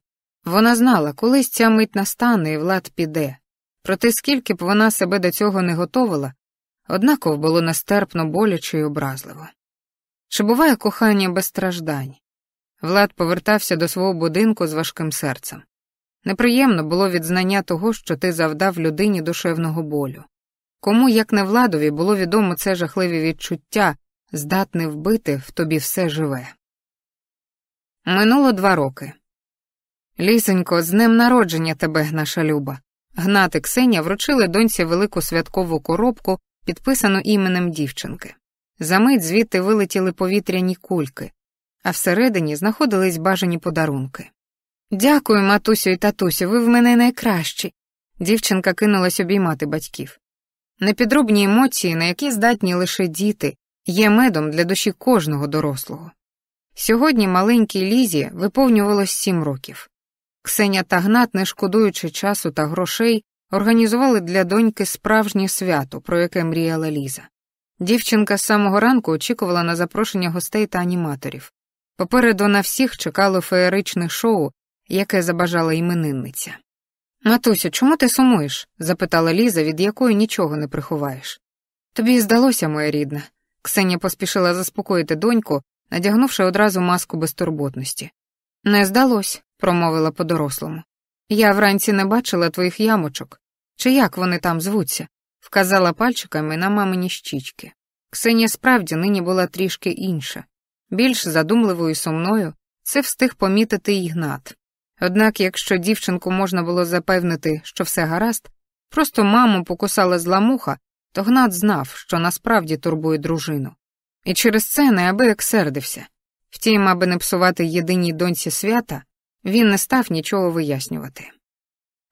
Вона знала, колись ця мить настане і Влад піде. Проте скільки б вона себе до цього не готовила, однаково було нестерпно боляче й образливо. Чи буває кохання без страждань? Влад повертався до свого будинку з важким серцем. Неприємно було відзнання того, що ти завдав людині душевного болю. Кому, як не владові, було відомо це жахливе відчуття, здатне вбити в тобі все живе. Минуло два роки. Лісенько, з днем народження тебе, наша люба. Гнат і Ксеня вручили доньці велику святкову коробку, підписану іменем дівчинки. Замить звідти вилетіли повітряні кульки, а всередині знаходились бажані подарунки. Дякую, матусю і татусю, ви в мене найкращі. Дівчинка кинулась обіймати батьків. Непідробні емоції, на які здатні лише діти, є медом для душі кожного дорослого. Сьогодні маленькій Лізі виповнювалось сім років. Ксеня та Гнат, не шкодуючи часу та грошей, організували для доньки справжнє свято, про яке мріяла Ліза. Дівчинка з самого ранку очікувала на запрошення гостей та аніматорів. Попереду на всіх чекало феєричне шоу, яке забажала іменинниця. Матусю, чому ти сумуєш? запитала Ліза, від якої нічого не приховаєш. Тобі здалося, моя рідна. Ксенія поспішила заспокоїти доньку, надягнувши одразу маску безтурботності. Не здалось, промовила по-дорослому. Я вранці не бачила твоїх ямочок. Чи як вони там звуться? вказала пальчиками на мамині щічки. Ксенія справді нині була трішки інша. Більш задумливою сумною це встиг помітити й Гнат. Однак, якщо дівчинку можна було запевнити, що все гаразд, просто маму покусала зла муха, то Гнат знав, що насправді турбує дружину. І через це неабияк сердився. Втім, аби не псувати єдиній доньці свята, він не став нічого вияснювати.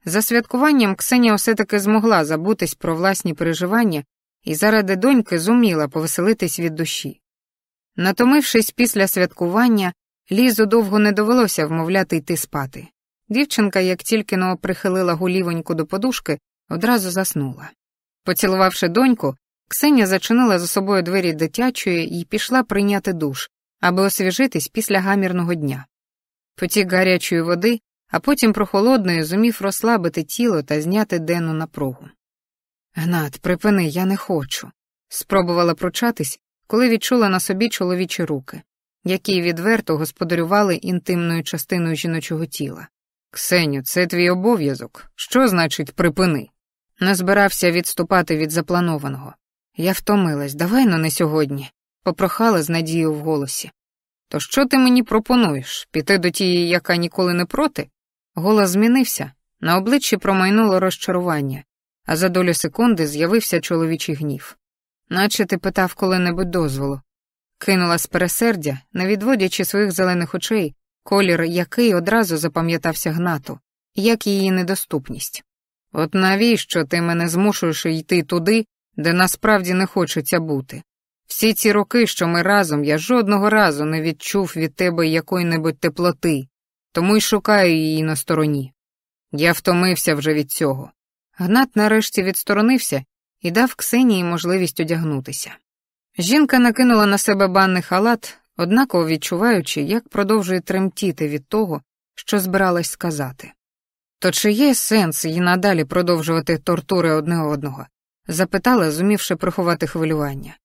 За святкуванням Ксенія все таки змогла забутись про власні переживання і заради доньки зуміла повеселитись від душі. Натомившись після святкування, Лізу довго не довелося вмовляти йти спати. Дівчинка, як тільки но прихилила гулівоньку до подушки, одразу заснула. Поцілувавши доньку, Ксеня зачинила за собою двері дитячої і пішла прийняти душ, аби освіжитись після гамірного дня. Потік гарячої води, а потім прохолодної зумів розслабити тіло та зняти денну напругу. Гнат, припини, я не хочу. Спробувала прочатись, коли відчула на собі чоловічі руки, які відверто господарювали інтимною частиною жіночого тіла. Ксеню, це твій обов'язок. Що значить припини? Не збирався відступати від запланованого. Я втомилась, давай но не сьогодні, попрохала з надією в голосі. То що ти мені пропонуєш? Піти до тієї, яка ніколи не проти? Голос змінився, на обличчі промайнуло розчарування, а за долю секунди з'явився чоловічий гнів. Наче ти питав коли-небудь дозволу. Кинула з пересердя, не відводячи своїх зелених очей, колір який одразу запам'ятався гнату, як її недоступність. От навіщо ти мене змушуєш йти туди, де насправді не хочеться бути? Всі ці роки, що ми разом, я жодного разу не відчув від тебе якої-небудь теплоти, тому й шукаю її на стороні. Я втомився вже від цього. Гнат нарешті відсторонився і дав Ксенії можливість одягнутися. Жінка накинула на себе банний халат, однаково відчуваючи, як продовжує тремтіти від того, що збиралась сказати. То чи є сенс їй надалі продовжувати тортури одне одного? запитала, зумівши приховати хвилювання.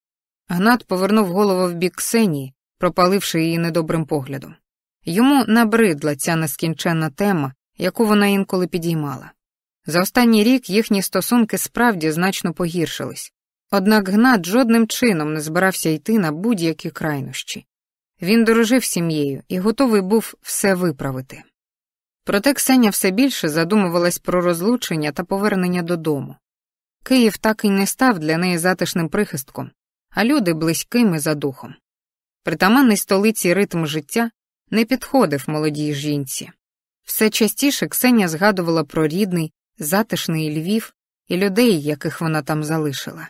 Гнат повернув голову в бік Ксенії, пропаливши її недобрим поглядом. Йому набридла ця нескінченна тема, яку вона інколи підіймала. За останній рік їхні стосунки справді значно погіршились, однак Гнат жодним чином не збирався йти на будь-які крайнощі. Він дорожив сім'єю і готовий був все виправити. Проте Ксеня все більше задумувалась про розлучення та повернення додому. Київ так і не став для неї затишним прихистком, а люди близькими за духом. Притаманний столиці ритм життя не підходив молодій жінці. Все частіше Ксеня згадувала про рідний, затишний Львів і людей, яких вона там залишила.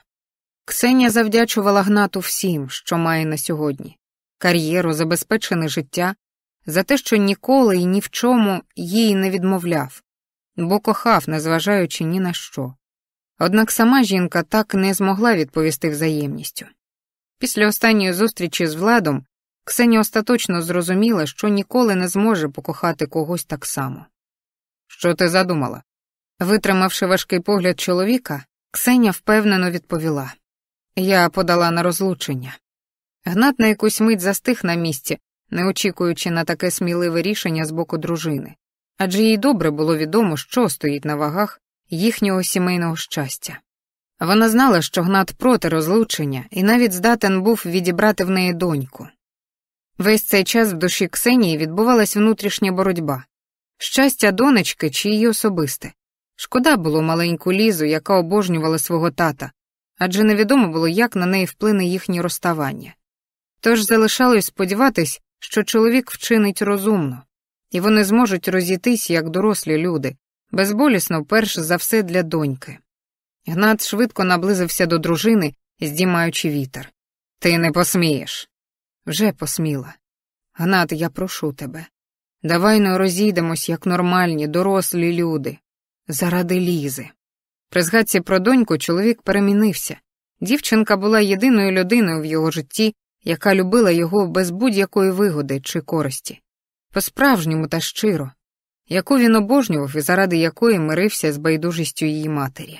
Ксенія завдячувала Гнату всім, що має на сьогодні кар'єру, забезпечене життя, за те, що ніколи і ні в чому їй не відмовляв, бо кохав, незважаючи ні на що. Однак сама жінка так не змогла відповісти взаємністю. Після останньої зустрічі з владом Ксенія остаточно зрозуміла, що ніколи не зможе покохати когось так само. Що ти задумала? Витримавши важкий погляд чоловіка, Ксеня впевнено відповіла Я подала на розлучення. Гнат на якусь мить застиг на місці, не очікуючи на таке сміливе рішення з боку дружини, адже їй добре було відомо, що стоїть на вагах їхнього сімейного щастя. Вона знала, що Гнат проти розлучення і навіть здатен був відібрати в неї доньку. Весь цей час в душі Ксенії відбувалась внутрішня боротьба щастя донечки чи її особисте. Шкода було маленьку лізу, яка обожнювала свого тата, адже невідомо було, як на неї вплине їхнє розставання. Тож залишалось сподіватись, що чоловік вчинить розумно, і вони зможуть розійтись як дорослі люди, безболісно перш за все для доньки. Гнат швидко наблизився до дружини, здіймаючи вітер. Ти не посмієш. Вже посміла. Гнат, я прошу тебе. Давай не розійдемось, як нормальні, дорослі люди. Заради лізи. При згадці про доньку чоловік перемінився. Дівчинка була єдиною людиною в його житті, яка любила його без будь-якої вигоди чи користі. По-справжньому та щиро, яку він обожнював і заради якої мирився з байдужістю її матері.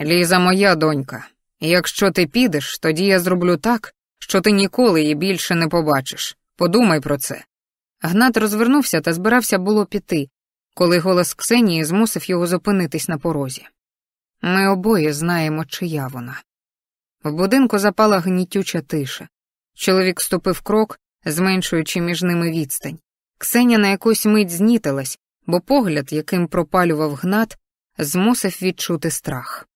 Ліза моя донька, якщо ти підеш, тоді я зроблю так, що ти ніколи її більше не побачиш. Подумай про це. Гнат розвернувся та збирався було піти, коли голос Ксенії змусив його зупинитись на порозі. Ми обоє знаємо, чия вона. В будинку запала гнітюча тиша. Чоловік ступив крок, зменшуючи між ними відстань. Ксеня на якусь мить знітилась, бо погляд, яким пропалював гнат, змусив відчути страх.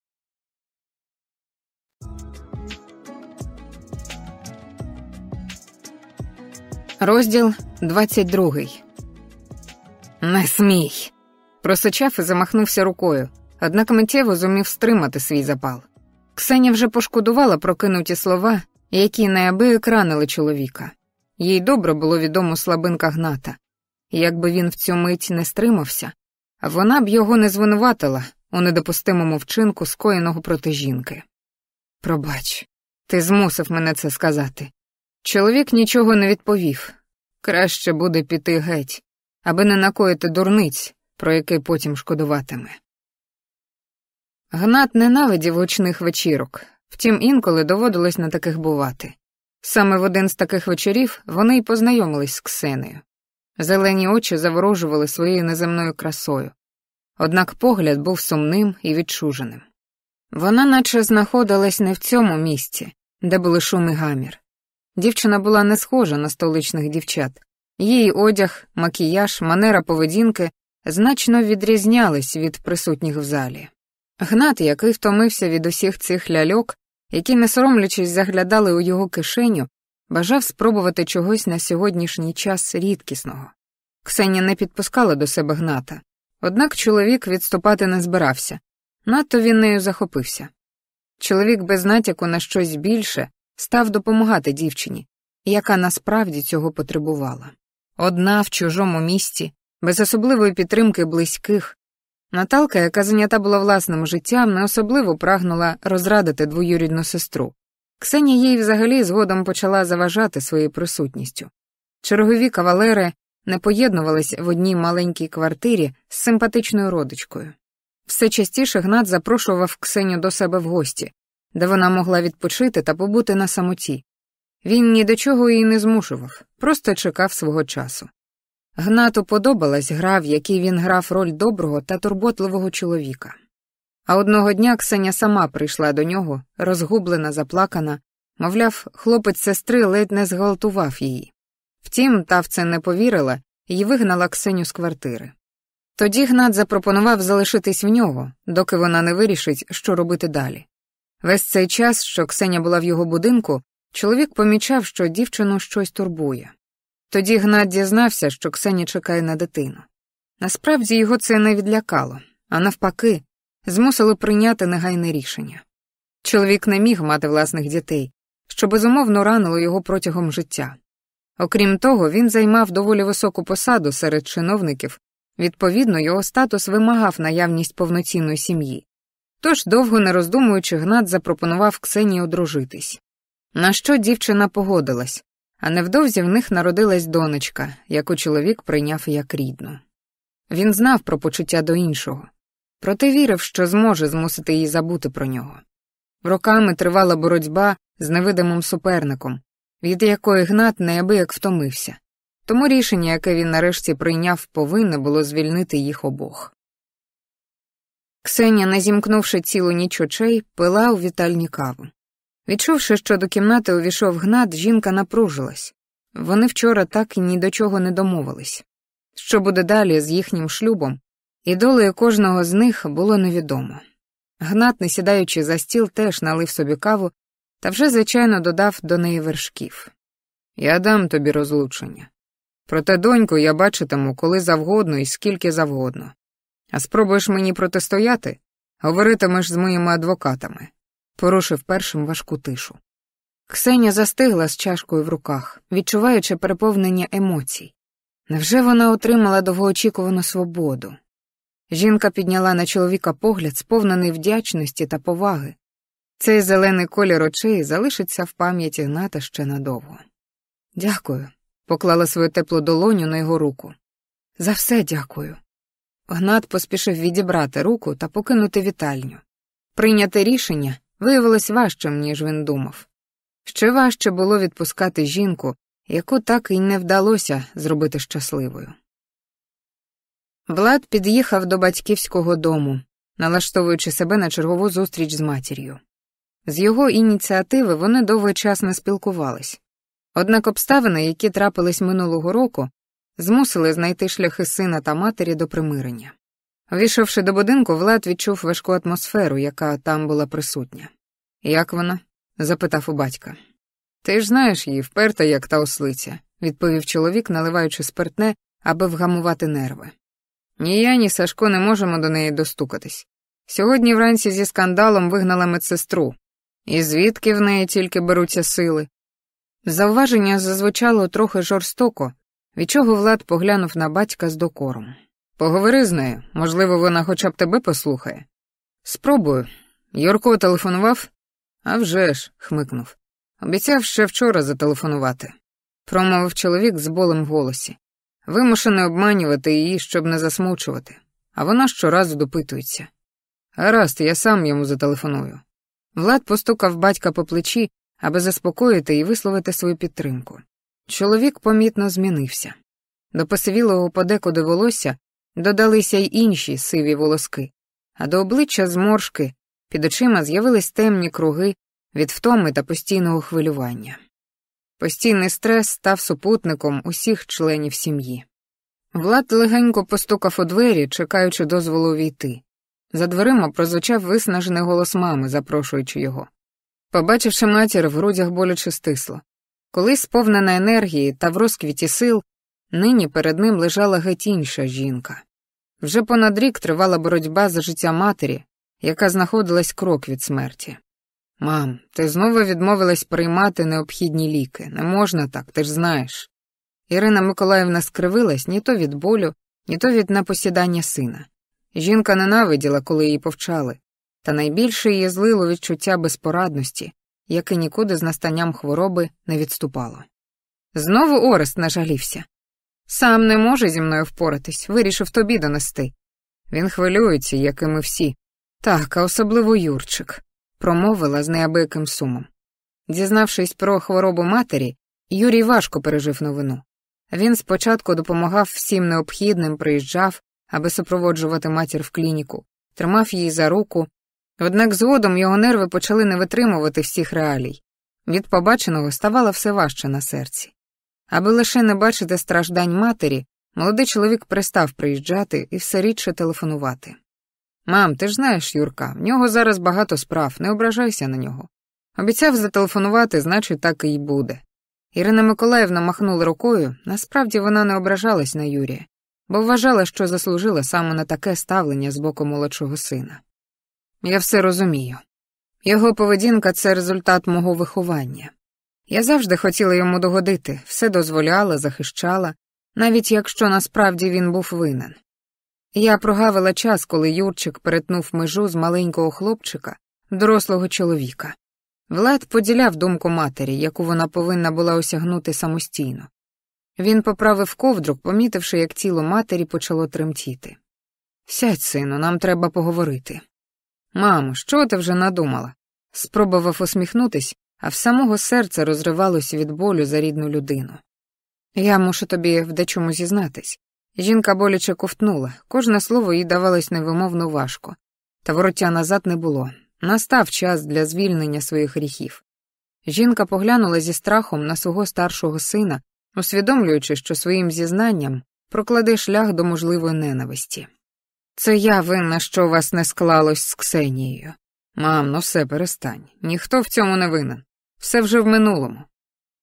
Розділ 22 Не смій. Просичав і замахнувся рукою, однак миттєво зумів стримати свій запал. Ксеня вже пошкодувала прокинуті слова, які неабияк ранили чоловіка. Їй добре було відомо слабинка гната. Якби він в цю мить не стримався, вона б його не звинуватила у недопустимому вчинку скоєного проти жінки. Пробач, ти змусив мене це сказати. Чоловік нічого не відповів. Краще буде піти геть, аби не накоїти дурниць, про який потім шкодуватиме. Гнат ненавидів гучних вечірок, втім інколи доводилось на таких бувати. Саме в один з таких вечорів вони й познайомились з Ксенею. Зелені очі заворожували своєю неземною красою, однак погляд був сумним і відчуженим. Вона наче знаходилась не в цьому місці, де були шум і гамір. Дівчина була не схожа на столичних дівчат, її одяг, макіяж, манера поведінки значно відрізнялись від присутніх в залі. Гнат, який втомився від усіх цих ляльок, які, не соромлячись, заглядали у його кишеню, бажав спробувати чогось на сьогоднішній час рідкісного. Ксенія не підпускала до себе гната, однак чоловік відступати не збирався, надто він нею захопився. Чоловік без натяку на щось більше став допомагати дівчині, яка насправді цього потребувала. Одна в чужому місті, без особливої підтримки близьких, Наталка, яка зайнята була власним життям, не особливо прагнула розрадити двоюрідну сестру. Ксенія їй взагалі згодом почала заважати своєю присутністю. Чергові кавалери не поєднувались в одній маленькій квартирі з симпатичною родичкою. Все частіше Гнат запрошував Ксеню до себе в гості, де вона могла відпочити та побути на самоті. Він ні до чого її не змушував, просто чекав свого часу. Гнату подобалась гра, в якій він грав роль доброго та турботливого чоловіка. А одного дня Ксеня сама прийшла до нього, розгублена, заплакана, мовляв, хлопець сестри ледь не зґвалтував її. Втім, та в це не повірила і вигнала Ксеню з квартири. Тоді Гнат запропонував залишитись в нього, доки вона не вирішить, що робити далі. Весь цей час, що Ксеня була в його будинку, чоловік помічав, що дівчину щось турбує. Тоді Гнат дізнався, що Ксеня чекає на дитину. Насправді його це не відлякало, а навпаки, змусило прийняти негайне рішення. Чоловік не міг мати власних дітей, що безумовно ранило його протягом життя. Окрім того, він займав доволі високу посаду серед чиновників, відповідно, його статус вимагав наявність повноцінної сім'ї. Тож, довго не роздумуючи, Гнат запропонував Ксенії одружитись. На що дівчина погодилась, а невдовзі в них народилась донечка, яку чоловік прийняв як рідну. Він знав про почуття до іншого, проте вірив, що зможе змусити її забути про нього. Роками тривала боротьба з невидимим суперником, від якої Гнат неабияк втомився, тому рішення, яке він нарешті прийняв, повинне було звільнити їх обох. Ксеня, не зімкнувши цілу ніч очей, пила у вітальні каву. Відчувши, що до кімнати увійшов гнат, жінка напружилась. Вони вчора так і ні до чого не домовились. Що буде далі з їхнім шлюбом, і долею кожного з них було невідомо. Гнат, не сідаючи за стіл, теж налив собі каву та вже, звичайно, додав до неї вершків. Я дам тобі розлучення. Проте, доньку, я бачитиму коли завгодно і скільки завгодно. А спробуєш мені протистояти, говоритимеш з моїми адвокатами, порушив першим важку тишу. Ксеня застигла з чашкою в руках, відчуваючи переповнення емоцій. Невже вона отримала довгоочікувану свободу? Жінка підняла на чоловіка погляд, сповнений вдячності та поваги. Цей зелений колір очей залишиться в пам'яті Гната ще надовго. Дякую, поклала свою теплу долоню на його руку. За все дякую. Гнат поспішив відібрати руку та покинути вітальню. Прийняти рішення виявилось важчим, ніж він думав. Ще важче було відпускати жінку, яку так і не вдалося зробити щасливою. Влад під'їхав до батьківського дому, налаштовуючи себе на чергову зустріч з матір'ю. З його ініціативи вони довгий час не спілкувались. Однак обставини, які трапились минулого року, змусили знайти шляхи сина та матері до примирення. Війшовши до будинку, Влад відчув важку атмосферу, яка там була присутня. Як вона? запитав у батька. Ти ж знаєш її, вперта, як та ослиця, відповів чоловік, наливаючи спиртне, аби вгамувати нерви. Ні я, ні Сашко не можемо до неї достукатись. Сьогодні вранці зі скандалом вигнала медсестру, і звідки в неї тільки беруться сили. Зауваження зазвучало трохи жорстоко, від чого Влад поглянув на батька з докором. Поговори з нею, можливо, вона хоча б тебе послухає. Спробую. Юрко телефонував? «А вже ж», – хмикнув. Обіцяв ще вчора зателефонувати. Промовив чоловік з болем в голосі. Вимушений обманювати її, щоб не засмучувати, а вона щоразу допитується. Гаразд, я сам йому зателефоную. Влад постукав батька по плечі, аби заспокоїти і висловити свою підтримку. Чоловік помітно змінився. До посивілого подекуди волосся додалися й інші сиві волоски, а до обличчя зморшки під очима з'явились темні круги від втоми та постійного хвилювання. Постійний стрес став супутником усіх членів сім'ї. Влад легенько постукав у двері, чекаючи дозволу увійти. За дверима прозвучав виснажений голос мами, запрошуючи його. Побачивши матір, в грудях боляче стисло. Колись сповнена енергії та в розквіті сил, нині перед ним лежала геть інша жінка. Вже понад рік тривала боротьба за життя матері, яка знаходилась крок від смерті. Мам, ти знову відмовилась приймати необхідні ліки. Не можна так, ти ж знаєш. Ірина Миколаївна скривилась ні то від болю, ні то від напосідання сина. Жінка ненавиділа, коли її повчали, та найбільше її злило відчуття безпорадності, яке нікуди з настанням хвороби не відступало. Знову Орест нажалівся. Сам не може зі мною впоратись, вирішив тобі донести. Він хвилюється, як і ми всі. Так, а особливо Юрчик, промовила з неабияким сумом. Дізнавшись про хворобу матері, Юрій важко пережив новину. Він спочатку допомагав всім необхідним, приїжджав, аби супроводжувати матір в клініку, тримав її за руку, однак згодом його нерви почали не витримувати всіх реалій. Від побаченого ставало все важче на серці. Аби лише не бачити страждань матері, молодий чоловік перестав приїжджати і все рідше телефонувати. Мам, ти ж знаєш, Юрка, в нього зараз багато справ, не ображайся на нього. Обіцяв зателефонувати, значить, так і буде. Ірина Миколаївна махнула рукою, насправді вона не ображалась на Юрія, бо вважала, що заслужила саме на таке ставлення з боку молодшого сина. Я все розумію. Його поведінка це результат мого виховання. Я завжди хотіла йому догодити, все дозволяла, захищала, навіть якщо насправді він був винен. Я прогавила час, коли Юрчик перетнув межу з маленького хлопчика, дорослого чоловіка. Влад поділяв думку матері, яку вона повинна була осягнути самостійно. Він поправив ковдру, помітивши, як тіло матері почало тремтіти. Сядь, сину, нам треба поговорити. Мамо, що ти вже надумала? Спробував усміхнутись, а в самого серця розривалося від болю за рідну людину. Я мушу тобі в дечому зізнатись. Жінка боляче ковтнула, кожне слово їй давалось невимовно важко, та вороття назад не було. Настав час для звільнення своїх гріхів. Жінка поглянула зі страхом на свого старшого сина, усвідомлюючи, що своїм зізнанням прокладе шлях до можливої ненависті. Це я винна, що у вас не склалось з Ксенією. Мам, ну все, перестань. Ніхто в цьому не винен. Все вже в минулому.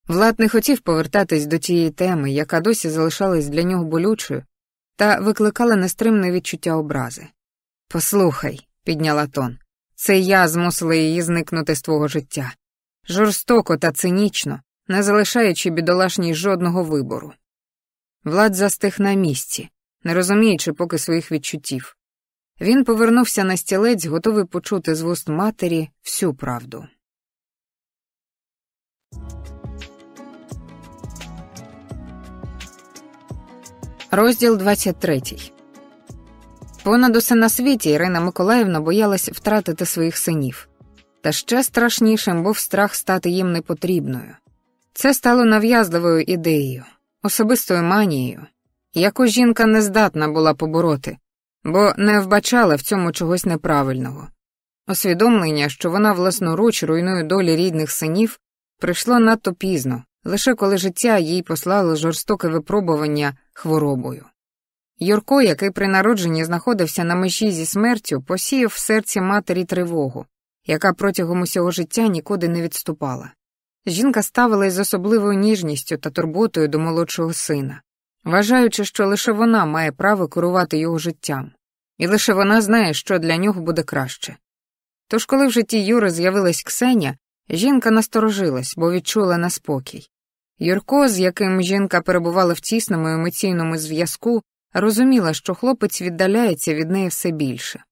Влад не хотів повертатись до тієї теми, яка досі залишалась для нього болючою, та викликала нестримне відчуття образи. Послухай, підняла тон, це я змусила її зникнути з твого життя. Жорстоко та цинічно, не залишаючи бідолашній жодного вибору. Влад застиг на місці, не розуміючи поки своїх відчуттів. Він повернувся на стілець, готовий почути з вуст матері всю правду. Розділ 23 Понад усе на світі Ірина Миколаївна боялась втратити своїх синів, та ще страшнішим був страх стати їм непотрібною. Це стало нав'язливою ідеєю, особистою манією, яку жінка не здатна була побороти, бо не вбачала в цьому чогось неправильного. Усвідомлення, що вона власноруч руйнує долі рідних синів, прийшло надто пізно, лише коли життя їй послало жорстоке випробування хворобою. Юрко, який при народженні знаходився на межі зі смертю, посіяв в серці матері тривогу, яка протягом усього життя нікуди не відступала. Жінка ставилась з особливою ніжністю та турботою до молодшого сина, вважаючи, що лише вона має право керувати його життям, і лише вона знає, що для нього буде краще. Тож, коли в житті Юри з'явилась Ксеня, жінка насторожилась, бо відчула неспокій. Юрко, з яким жінка перебувала в тісному емоційному зв'язку, розуміла, що хлопець віддаляється від неї все більше.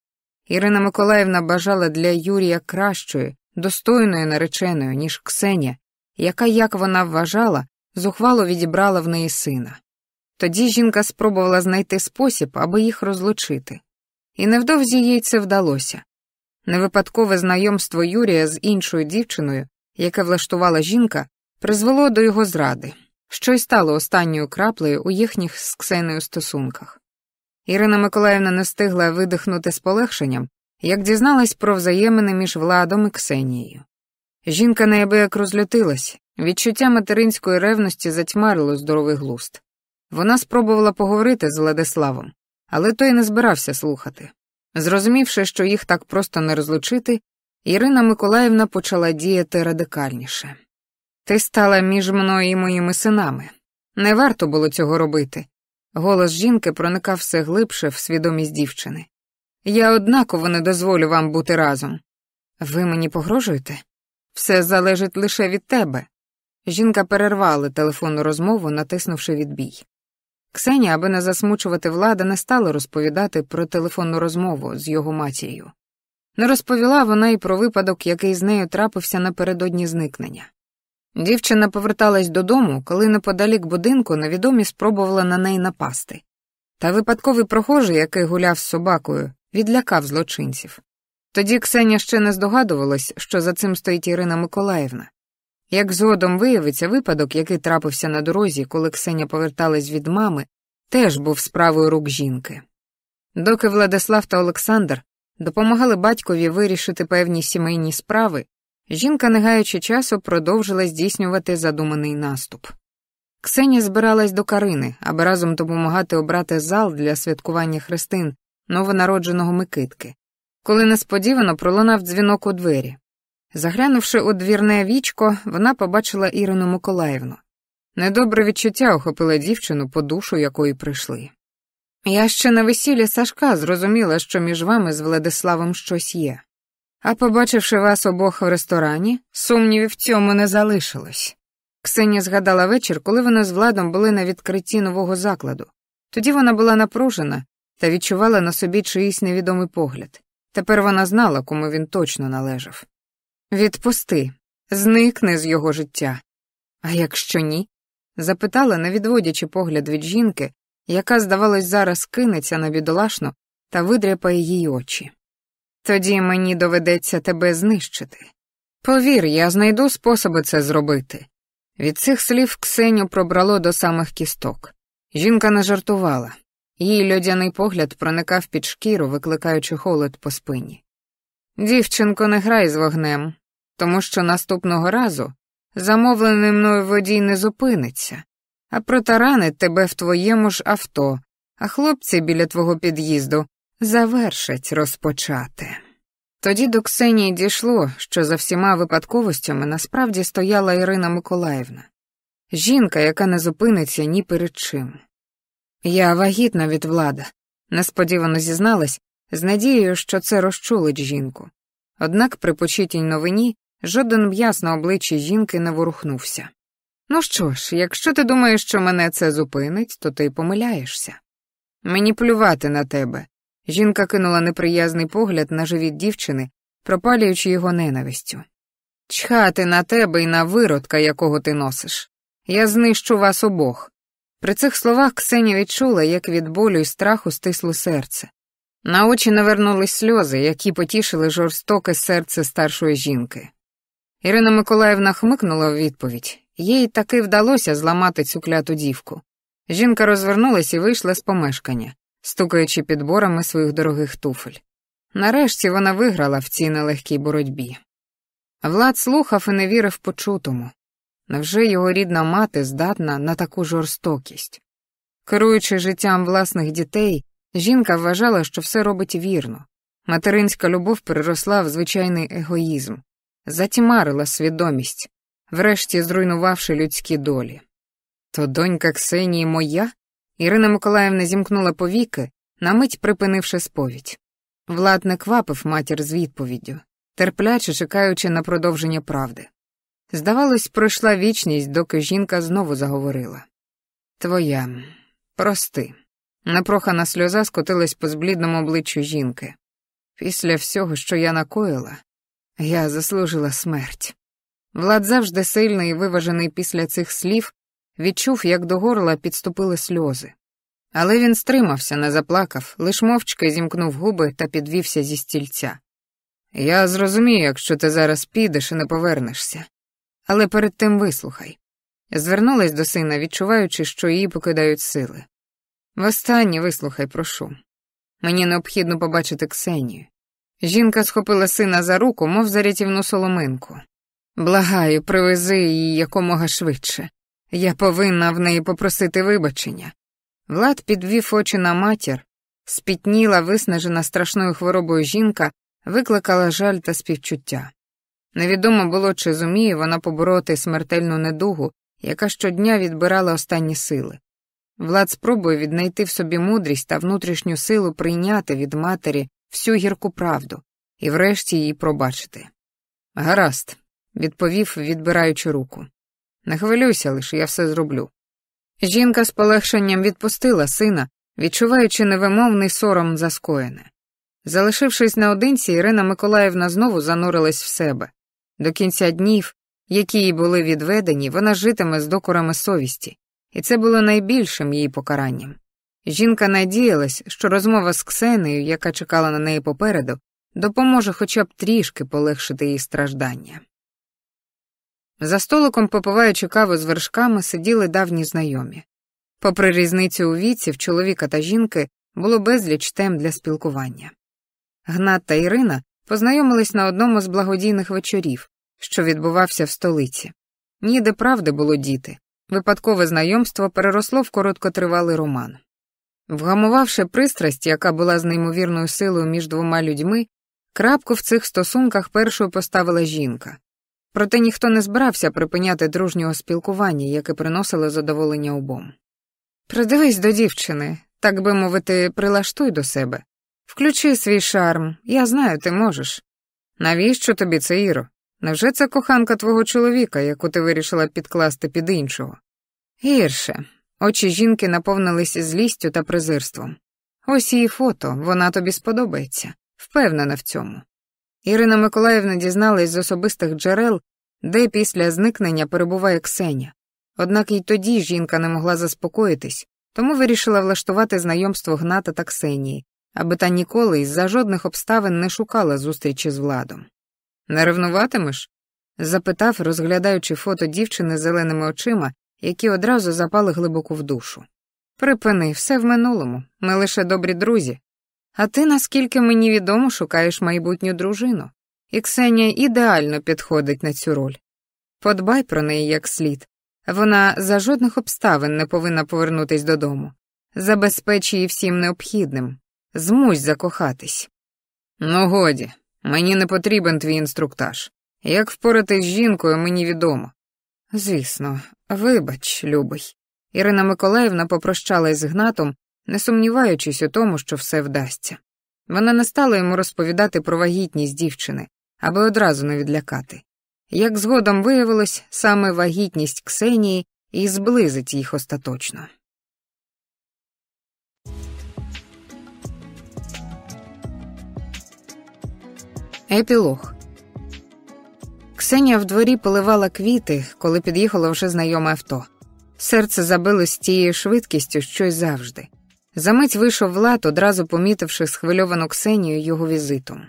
Ірина Миколаївна бажала для Юрія кращої, достойною нареченою, ніж Ксеня, яка, як вона вважала, зухвало відібрала в неї сина. Тоді жінка спробувала знайти спосіб, аби їх розлучити. І невдовзі їй це вдалося. Невипадкове знайомство Юрія з іншою дівчиною, яке влаштувала жінка, призвело до його зради, що й стало останньою краплею у їхніх з Ксеною стосунках. Ірина Миколаївна не встигла видихнути з полегшенням, як дізналась про взаємини між Владом і Ксенією. Жінка неабияк розлютилась, відчуття материнської ревності затьмарило здоровий глуст. Вона спробувала поговорити з Владиславом, але той не збирався слухати. Зрозумівши, що їх так просто не розлучити, Ірина Миколаївна почала діяти радикальніше. Ти стала між мною і моїми синами. Не варто було цього робити. Голос жінки проникав все глибше в свідомість дівчини. Я однаково не дозволю вам бути разом. Ви мені погрожуєте? Все залежить лише від тебе. Жінка перервала телефонну розмову, натиснувши відбій. Ксенія, аби не засмучувати влада, не стала розповідати про телефонну розмову з його матір'ю. Не розповіла вона й про випадок, який з нею трапився напередодні зникнення. Дівчина поверталась додому, коли неподалік будинку невідомі спробувала на неї напасти. Та випадковий прохожий, який гуляв з собакою, відлякав злочинців. Тоді Ксеня ще не здогадувалась, що за цим стоїть Ірина Миколаївна. Як згодом виявиться, випадок, який трапився на дорозі, коли Ксеня поверталась від мами, теж був справою рук жінки. Доки Владислав та Олександр допомагали батькові вирішити певні сімейні справи, жінка, не гаючи часу, продовжила здійснювати задуманий наступ. Ксенія збиралась до Карини, аби разом допомагати обрати зал для святкування хрестин новонародженого Микитки, коли несподівано пролунав дзвінок у двері. Заглянувши у двірне вічко, вона побачила Ірину Миколаївну. Недобре відчуття охопило дівчину, по душу якої прийшли. Я ще на весіллі Сашка зрозуміла, що між вами з Владиславом щось є. А побачивши вас обох в ресторані, сумнівів в цьому не залишилось. Ксенія згадала вечір, коли вони з владом були на відкритті нового закладу. Тоді вона була напружена та відчувала на собі чиїсь невідомий погляд. Тепер вона знала, кому він точно належав. Відпусти, зникни з його життя. А якщо ні? запитала, не відводячи погляд від жінки, яка, здавалось, зараз кинеться на бідолашну та видряпає її очі. Тоді мені доведеться тебе знищити. Повір, я знайду способи це зробити. Від цих слів Ксеню пробрало до самих кісток. Жінка не жартувала. Її льодяний погляд проникав під шкіру, викликаючи холод по спині. Дівчинко, не грай з вогнем, тому що наступного разу замовлений мною водій не зупиниться, а протаранить тебе в твоєму ж авто, а хлопці біля твого під'їзду завершать розпочати. Тоді до Ксенії дійшло, що за всіма випадковостями насправді стояла Ірина Миколаївна, жінка, яка не зупиниться ні перед чим. Я вагітна від влада, несподівано зізналась, з надією, що це розчулить жінку. Однак при почутій новині жоден м'яс на обличчі жінки не ворухнувся. Ну що ж, якщо ти думаєш, що мене це зупинить, то ти помиляєшся. Мені плювати на тебе. Жінка кинула неприязний погляд на живіт дівчини, пропалюючи його ненавистю. Чхати на тебе і на виродка, якого ти носиш. Я знищу вас обох. При цих словах Ксенія відчула, як від болю і страху стисло серце. На очі навернулись сльози, які потішили жорстоке серце старшої жінки. Ірина Миколаївна хмикнула в відповідь, їй таки вдалося зламати цю кляту дівку. Жінка розвернулась і вийшла з помешкання, стукаючи підборами своїх дорогих туфель. Нарешті вона виграла в цій нелегкій боротьбі. Влад слухав і не вірив почутому. Невже його рідна мати здатна на таку жорстокість? Керуючи життям власних дітей, жінка вважала, що все робить вірно. Материнська любов переросла в звичайний егоїзм, затьмарила свідомість, врешті зруйнувавши людські долі. То донька Ксенії моя? Ірина Миколаївна зімкнула повіки, на мить припинивши сповідь. Влад не квапив матір з відповіддю, терпляче чекаючи на продовження правди. Здавалось, пройшла вічність, доки жінка знову заговорила. Твоя, прости. Непрохана сльоза скотилась по зблідному обличчю жінки. Після всього, що я накоїла, я заслужила смерть. Влад завжди сильний і виважений після цих слів, відчув, як до горла підступили сльози. Але він стримався, не заплакав, лиш мовчки зімкнув губи та підвівся зі стільця. Я зрозумію, якщо ти зараз підеш і не повернешся. Але перед тим вислухай. Звернулась до сина, відчуваючи, що її покидають сили. Востаннє вислухай, прошу. Мені необхідно побачити Ксенію. Жінка схопила сина за руку, мов за рятівну соломинку. Благаю, привези її якомога швидше. Я повинна в неї попросити вибачення. Влад підвів очі на матір, спітніла, виснажена страшною хворобою жінка, викликала жаль та співчуття. Невідомо було, чи зуміє вона побороти смертельну недугу, яка щодня відбирала останні сили. Влад спробує віднайти в собі мудрість та внутрішню силу прийняти від матері всю гірку правду і врешті її пробачити. Гаразд, відповів, відбираючи руку. Не хвилюйся лише, я все зроблю. Жінка з полегшенням відпустила сина, відчуваючи невимовний сором за скоєне. Залишившись наодинці, Ірина Миколаївна знову занурилась в себе. До кінця днів, які їй були відведені, вона житиме з докорами совісті, і це було найбільшим її покаранням. Жінка надіялась, що розмова з Ксенею, яка чекала на неї попереду, допоможе хоча б трішки полегшити її страждання. За столиком, попиваючи каву з вершками, сиділи давні знайомі. Попри різницю у віці, в чоловіка та жінки було безліч тем для спілкування. Гнат та Ірина познайомились на одному з благодійних вечорів, що відбувався в столиці. Ніде правди було діти, випадкове знайомство переросло в короткотривалий роман. Вгамувавши пристрасть, яка була з неймовірною силою між двома людьми, крапку в цих стосунках першою поставила жінка. Проте ніхто не збирався припиняти дружнього спілкування, яке приносило задоволення обом. Придивись до дівчини, так би мовити, прилаштуй до себе. Включи свій шарм, я знаю, ти можеш. Навіщо тобі це, Іро? Невже це коханка твого чоловіка, яку ти вирішила підкласти під іншого? Гірше. Очі жінки наповнились злістю та презирством. Ось її фото, вона тобі сподобається, впевнена в цьому. Ірина Миколаївна дізналась з особистих джерел, де після зникнення перебуває Ксеня. Однак і тоді жінка не могла заспокоїтись, тому вирішила влаштувати знайомство Гната та Ксенії, аби та ніколи із за жодних обставин не шукала зустрічі з владом. Не ревнуватимеш? запитав, розглядаючи фото дівчини з зеленими очима, які одразу запали глибоко в душу. Припини, все в минулому, ми лише добрі друзі. А ти, наскільки мені відомо, шукаєш майбутню дружину, і Ксенія ідеально підходить на цю роль. Подбай про неї як слід. Вона за жодних обставин не повинна повернутись додому. Забезпечи її всім необхідним, змусь закохатись. Ну, годі, мені не потрібен твій інструктаж. Як впоратись з жінкою, мені відомо. Звісно, вибач, любий. Ірина Миколаївна попрощалась з Гнатом, не сумніваючись у тому, що все вдасться. Вона не стала йому розповідати про вагітність дівчини, аби одразу не відлякати. Як згодом виявилось, саме вагітність Ксенії і зблизить їх остаточно. Епілог Ксенія в дворі поливала квіти, коли під'їхало вже знайоме авто. Серце забилось тією швидкістю, що й завжди. Замить вийшов Влад, одразу помітивши схвильовану Ксенію його візитом.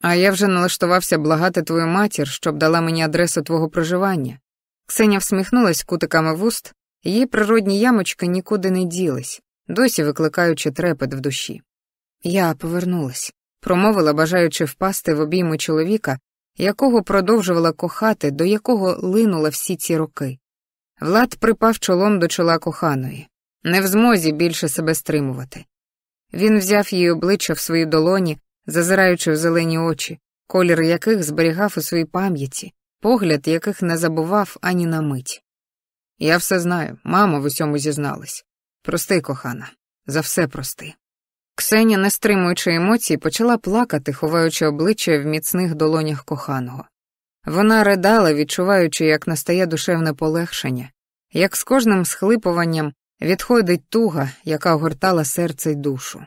А я вже налаштувався благати твою матір, щоб дала мені адресу твого проживання. Ксеня всміхнулась кутиками вуст, її природні ямочки нікуди не ділись, досі викликаючи трепет в душі. Я повернулась, промовила, бажаючи впасти в обійми чоловіка, якого продовжувала кохати, до якого линула всі ці роки. Влад припав чолом до чола коханої, не в змозі більше себе стримувати. Він взяв її обличчя в свої долоні, зазираючи в зелені очі, колір яких зберігав у своїй пам'яті, погляд яких не забував ані на мить. Я все знаю, мама в усьому зізналась. Прости, кохана, за все прости. Ксеня, не стримуючи емоцій, почала плакати, ховаючи обличчя в міцних долонях коханого. Вона ридала, відчуваючи, як настає душевне полегшення, як з кожним схлипуванням відходить туга, яка огортала серце й душу.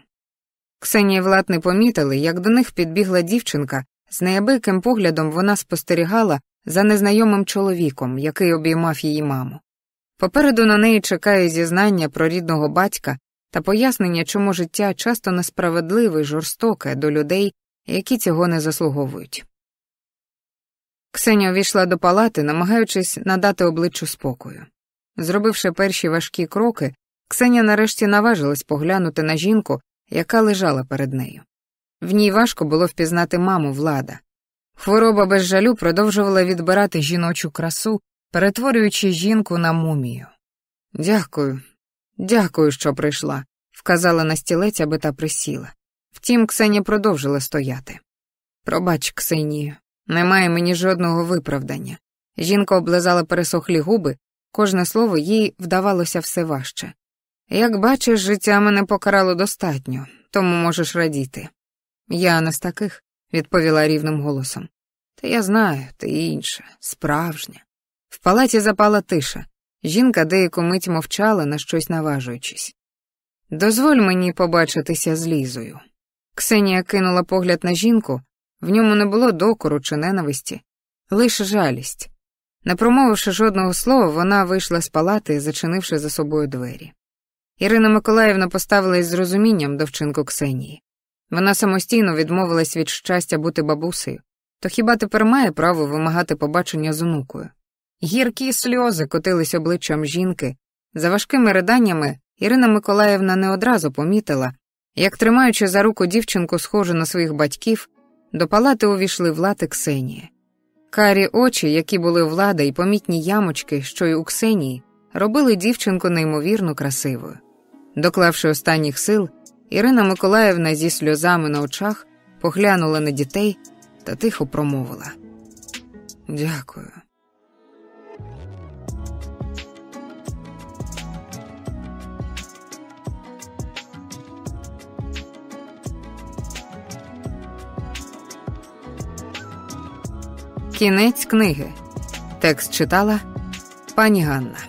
Ксенія Влад не помітили, як до них підбігла дівчинка, з неябиким поглядом вона спостерігала за незнайомим чоловіком, який обіймав її маму. Попереду на неї чекає зізнання про рідного батька та пояснення, чому життя часто несправедливе й жорстоке до людей, які цього не заслуговують. Ксеня увійшла до палати, намагаючись надати обличчю спокою. Зробивши перші важкі кроки, Ксеня нарешті наважилась поглянути на жінку, яка лежала перед нею. В ній важко було впізнати маму влада. Хвороба без жалю продовжувала відбирати жіночу красу, перетворюючи жінку на мумію. Дякую, дякую, що прийшла, вказала на стілець, аби та присіла. Втім, Ксеня продовжила стояти. Пробач, Ксенію, немає мені жодного виправдання. Жінка облизала пересохлі губи, кожне слово їй вдавалося все важче. Як бачиш, життя мене покарало достатньо, тому можеш радіти. Я не з таких, відповіла рівним голосом. Та я знаю, ти інша, справжня. В палаті запала тиша. Жінка деяку мить мовчала, на щось наважуючись. Дозволь мені побачитися з Лізою. Ксенія кинула погляд на жінку, в ньому не було докору чи ненависті, лише жалість. Не промовивши жодного слова, вона вийшла з палати, зачинивши за собою двері. Ірина Миколаївна поставилась з розумінням до вчинку Ксенії. Вона самостійно відмовилась від щастя бути бабусею, то хіба тепер має право вимагати побачення з онукою? Гіркі сльози котились обличчям жінки. За важкими риданнями Ірина Миколаївна не одразу помітила, як, тримаючи за руку дівчинку, схожу на своїх батьків, до палати увійшли Влад і. Карі очі, які були влада, і помітні ямочки, що й у Ксенії, робили дівчинку неймовірно красивою. Доклавши останніх сил, Ірина Миколаївна зі сльозами на очах поглянула на дітей та тихо промовила: Дякую. Кінець книги. Текст читала пані Ганна.